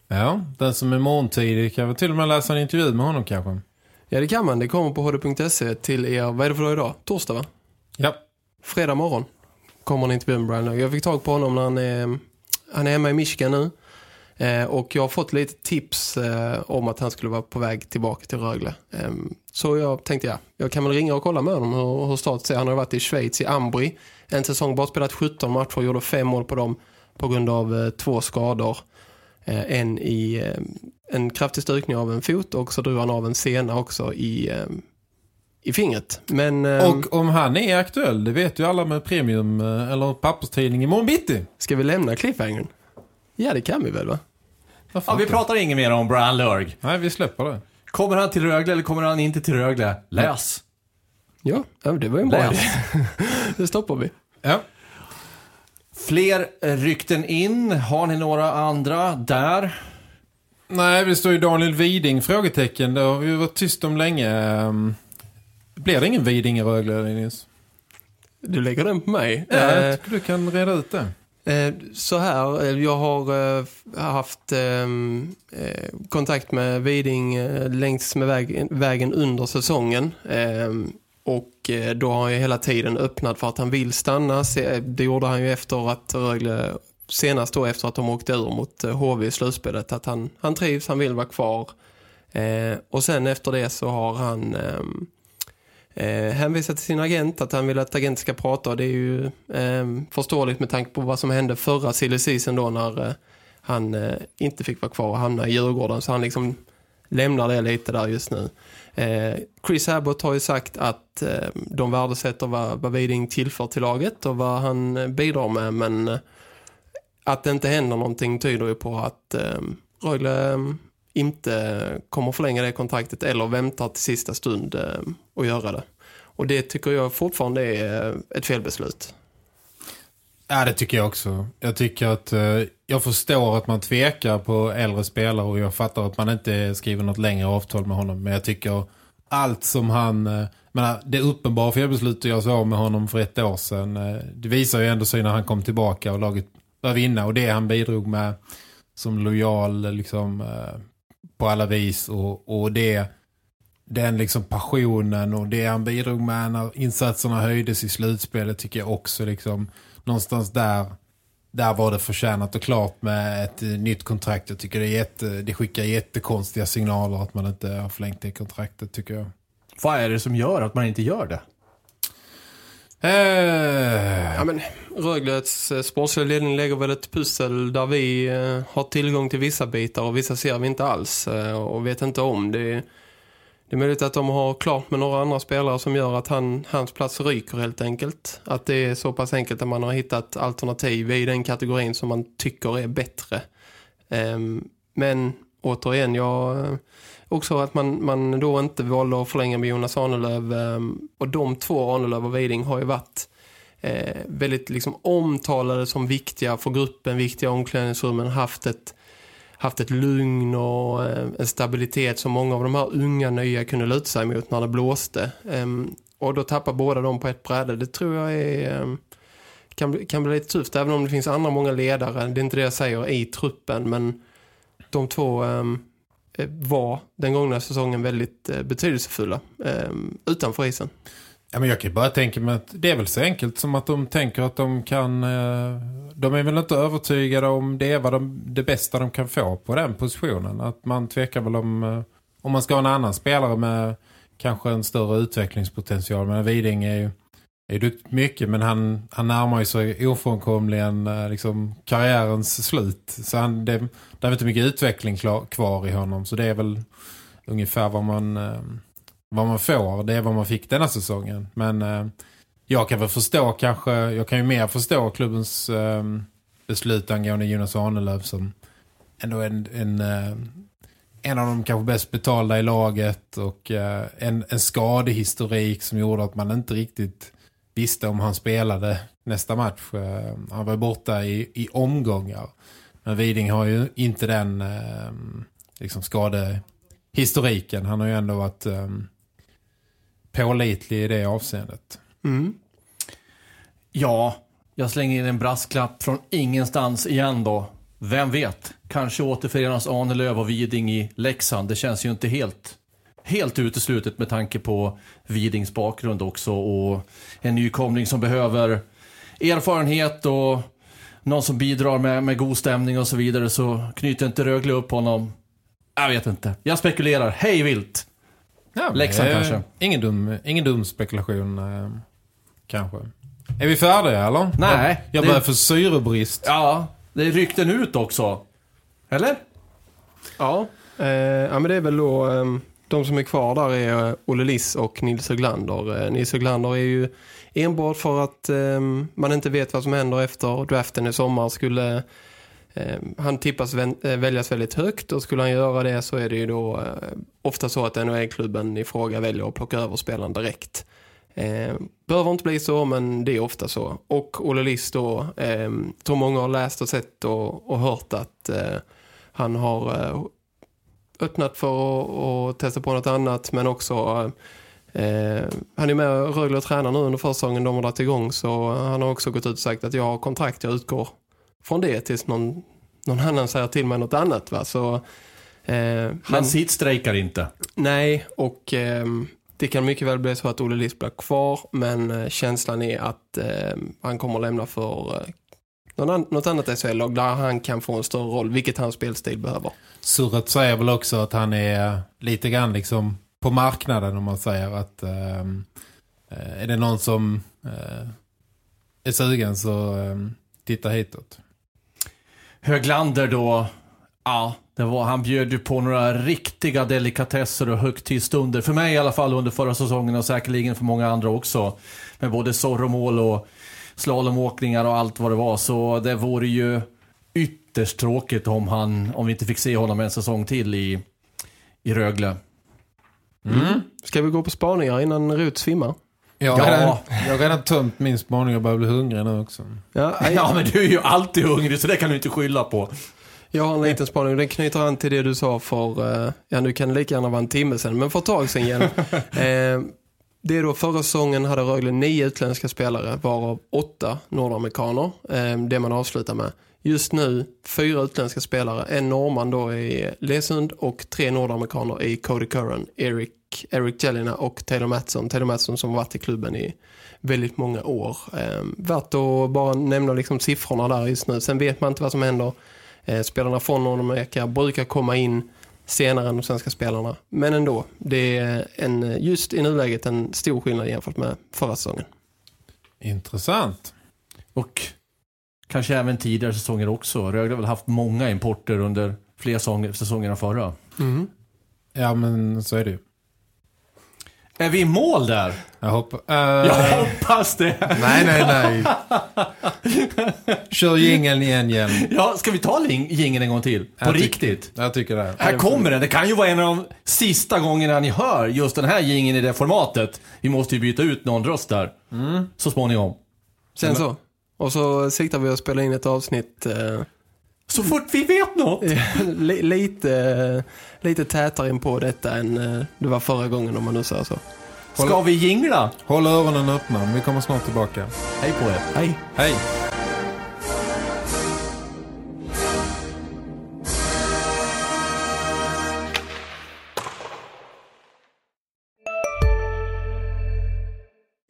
Ja, den som är morgontidig kan väl till och med läsa en intervju med honom kanske. Ja, det kan man. Det kommer på hd.se till er. Vad är det för dag idag? Torsdag, va? Ja, fredag morgon kommer en intervju med Brian Lurg. Jag fick tag på honom när han är, han är hemma i Michigan nu. Eh, och jag har fått lite tips eh, om att han skulle vara på väg tillbaka till Rögle. Eh, så jag tänkte, ja, jag kan väl ringa och kolla med honom hur, hur status är. Han har varit i Schweiz, i Ambri. En säsong, bara spelat 17 matcher, och gjorde fem mål på dem på grund av eh, två skador. Eh, en i eh, en kraftig styrkning av en fot och så drog han av en sena också i, i fingret. Men eh, och om han är aktuell, det vet ju alla med premium eh, eller papperstidning i morgon bitti. ska vi lämna cliffhangern? Ja, det kan vi väl va? Ja, vi pratar inget mer om Brian Lurg. Nej, vi släpper det. Kommer han till Rögle eller kommer han inte till Rögle? Läs. Ja, det var ju en bra idé. Det stoppar vi. Ja. Fler rykten in. Har ni några andra där? Nej, det står ju Daniel Widing, frågetecken. Det har vi ju varit tyst om länge. Blir det ingen Widing i Rögle, Linus? Du lägger den på mig. Ja, Eh, jag tycker du kan reda ut det. Eh, Så här, eh, jag har eh, haft eh, kontakt med Viding eh, längs med väg, vägen under säsongen. Och eh, då har jag hela tiden öppnat för att han vill stanna. Det gjorde han ju efter att Rögle, senast då efter att de åkte ur mot eh, HV i slutspelet, att han, han trivs, han vill vara kvar. Eh, och sen efter det så har han ehm, eh, hänvisar till sin agent att han vill att agenten ska prata. Och det är ju eh, förståeligt med tanke på vad som hände förra silly season då när eh, han eh, inte fick vara kvar och hamna i Djurgården. Så han liksom lämnar det lite där just nu. Eh, Chris Abbott har ju sagt att eh, de värdesätter vad, vad Widing tillför till laget och vad han eh, bidrar med. Men eh, att det inte händer någonting tyder ju på att eh, Rögle ehm, inte kommer förlänga det kontraktet eller väntar till sista stund eh, och göra det. Och det tycker jag fortfarande är eh, ett felbeslut. Ja, det tycker jag också. Jag tycker att eh, jag förstår att man tvekar på äldre spelare och jag fattar att man inte skriver något längre avtal med honom. Men jag tycker allt som han... Eh, menar, eh, det uppenbara felbeslutet jag såg med honom för ett år sedan, eh, det visar ju ändå sig när han kom tillbaka och laget började vinna. Och det han bidrog med som lojal liksom, på alla vis och, och det den liksom passionen och det han bidrog med när insatserna höjdes i slutspelet tycker jag också liksom någonstans där där var det förtjänat och klart med ett eh, nytt kontrakt. Jag tycker det, är jätte, det skickar jättekonstiga signaler att man inte har förlängt det kontraktet tycker jag. Vad är det som gör att man inte gör det? Eh, Ja, men Rögles eh, sportsliga ledning lägger väl ett pussel där vi eh, har tillgång till vissa bitar och vissa ser vi inte alls eh, och vet inte om. Det, det är möjligt att de har klart med några andra spelare som gör att han, hans plats ryker helt enkelt. Att det är så pass enkelt att man har hittat alternativ i den kategorin som man tycker är bättre. Ehm, men återigen, jag också att man, man då inte valde att förlänga med Jonas Arnelöv ehm, och de två, Arnelöv och Widing, har ju varit eh, väldigt liksom omtalade som viktiga för gruppen, viktiga omklädningsrummen, haft ett, haft ett lugn och eh, en stabilitet som många av de här unga nya kunde luta sig mot när det blåste. Eh, och då tappar båda dem på ett bräde. Det tror jag är, ehm, kan, bli- kan bli lite tufft, även om det finns andra många ledare. Det är inte det jag säger i truppen, men de två ehm, Eh, var den gångna säsongen väldigt eh, betydelsefulla ehm, utanför isen. Ja, men jag kan ju bara tänka mig att det är väl så enkelt som att de tänker att de kan... Eh, de är väl inte övertygade om det är vad de, det bästa de kan få på den positionen. Att man tvekar väl om... Om man ska ha en annan spelare med kanske en större utvecklingspotential. Men Viding är ju är duktigt mycket men han, han närmar ju sig ofrånkomligen eh, liksom, karriärens slut. Så han, det, det är inte mycket utveckling klar, kvar i honom. Så det är väl ungefär vad man... Eh, vad man får, det är vad man fick denna säsongen. Men eh, jag kan väl förstå kanske, jag kan ju mer förstå klubbens beslut angående Jonas Arnelöv som ändå en, en, en av de kanske bäst betalda i laget och en, en skadehistorik som gjorde att man inte riktigt visste om han spelade nästa match. Eh, han var borta i, i omgångar. Men Widing har ju inte den eh, liksom skadehistoriken. Han har ju ändå varit eh, pålitlig i det avseendet. Mm. Ja, jag slänger in en brasklapp från ingenstans igen då. Vem vet? Kanske återförenas Ahnelöv och Widing i Leksand. Det känns ju inte helt, helt uteslutet med tanke på Widings bakgrund också. Och en nykomling som behöver erfarenhet och någon som bidrar med, med god stämning och så vidare. Så knyter inte Rögle upp honom. Jag vet inte. Jag spekulerar. Hej vilt! Ja, Leksand eh, kanske. Ingen dum, ingen dum spekulation eh, kanske. Är vi färdiga eller? Nej, Jag, jag det- börjar få syrebrist. Ja, det är rykten ut också. Eller? Ja, eh, ja, men det är väl då eh, de som är kvar där är eh, Olle Liss och Nils Höglander. Eh, Nils Höglander är ju enbart för att eh, man inte vet vad som händer efter draften i sommar. Skulle eh, han tippas eh, väljas väldigt högt och skulle han göra det så är det ju då eh, ofta så att NHL-klubben i fråga väljer att plocka över spelaren direkt. Eh, behöver inte bli så, men det är ofta så. Och Olle Liss då, eh, tror många har läst och sett och, och hört att eh, han har eh, öppnat för att, testa på något annat, men också eh, han är med Rögle och tränar nu under försäsongen de har dragit igång, så han har också gått ut och sagt att jag har kontrakt, jag utgår från det tills någon, någon annan säger till mig något annat. Va? Så, eh, Han men- sitt strejkar inte. Nej, och ehm, det kan mycket väl bli så att Olle Liss blir kvar, men eh, känslan är att ehm, han kommer att lämna för eh, an- något annat SHL-lag där han kan få en större roll, vilket hans spelstil behöver. Surret säger väl också att han är lite grann liksom på marknaden om man säger att eh, är det någon som eh, är sugen så um, titta hitåt. Höglander då, ja, det var, han bjöd ju på några riktiga delikatesser och högtidsstunder. För mig i alla fall under förra säsongen och säkerligen för många andra också. Med både sorromål och slalomåkningar och allt vad det var. Så det vore ju ytterst tråkigt om, han, om vi inte fick se honom en säsong till i, i Rögle. Ska vi gå på spaningar innan Rut svimmar? Jag har, Ja. redan, jag har redan tömt min spaning och börjar bli hungrig nu också. Ja, Ja, men du är ju alltid hungrig så det kan du inte skylla på. Jag har en liten spaning, den knyter an till det du sa för, eh, ja nu kan det lika gärna vara en timme sedan, men för ett tag sedan igen. eh, det är då förra säsongen hade Rögle nio utländska spelare, varav åtta nordamerikaner, ehm, det man avslutar med. Just nu fyra utländska spelare, en norrman då i Lesund och tre nordamerikaner i Cody Curran, Eric, Eric Jelena och Taylor Mattsson. Taylor Mattsson som har varit i klubben i väldigt många år. Ehm, värt att bara nämna liksom siffrorna där just nu. Sen vet man inte vad som händer ehm, spelarna från Nordamerika brukar komma in senare än de svenska spelarna. Men ändå, det är en, just i nuläget en stor skillnad jämfört med förra säsongen. Intressant. Och kanske även tidigare säsonger också. Rögle har väl haft många importer under fler säsonger, än förra. Ja men så är det ju. Är vi i mål där? Jag hoppas... Jag hoppas det. Nej, nej, nej. Kör jingeln igen, igen. Ja, ska vi ta jingeln en gång till? På Jag tycker- riktigt? Jag tycker det. Här kommer den. Det kan ju vara en av de sista gångerna ni hör just den här jingeln i det formatet. Vi måste ju byta ut någon röst där. Så småningom. Sen så. Och så siktar vi att spela in ett avsnitt eh, Så fort vi vet något. li, lite, lite tätare in på detta än eh, det var förra gången om man nu säger så. Ska vi jingla? Håll öronen öppna. Vi kommer snart tillbaka. Hej på er. Hej! Hej.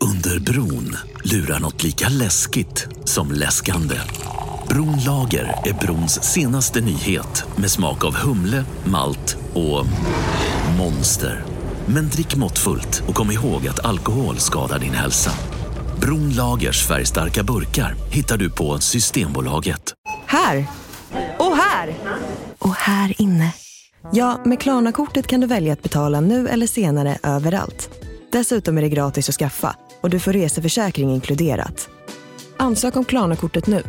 Under bron lurar något lika läskigt som läskande. Bronlager är brons senaste nyhet med smak av humle, malt och monster. Men drick måttfullt och kom ihåg att alkohol skadar din hälsa. Bronlagers färgstarka burkar hittar du på Systembolaget. Här! Och här! Och här inne. Ja, med Klarna-kortet kan du välja att betala nu eller senare överallt. Dessutom är det gratis att skaffa och du får reseförsäkring inkluderat. Ansök om Klarna-kortet nu.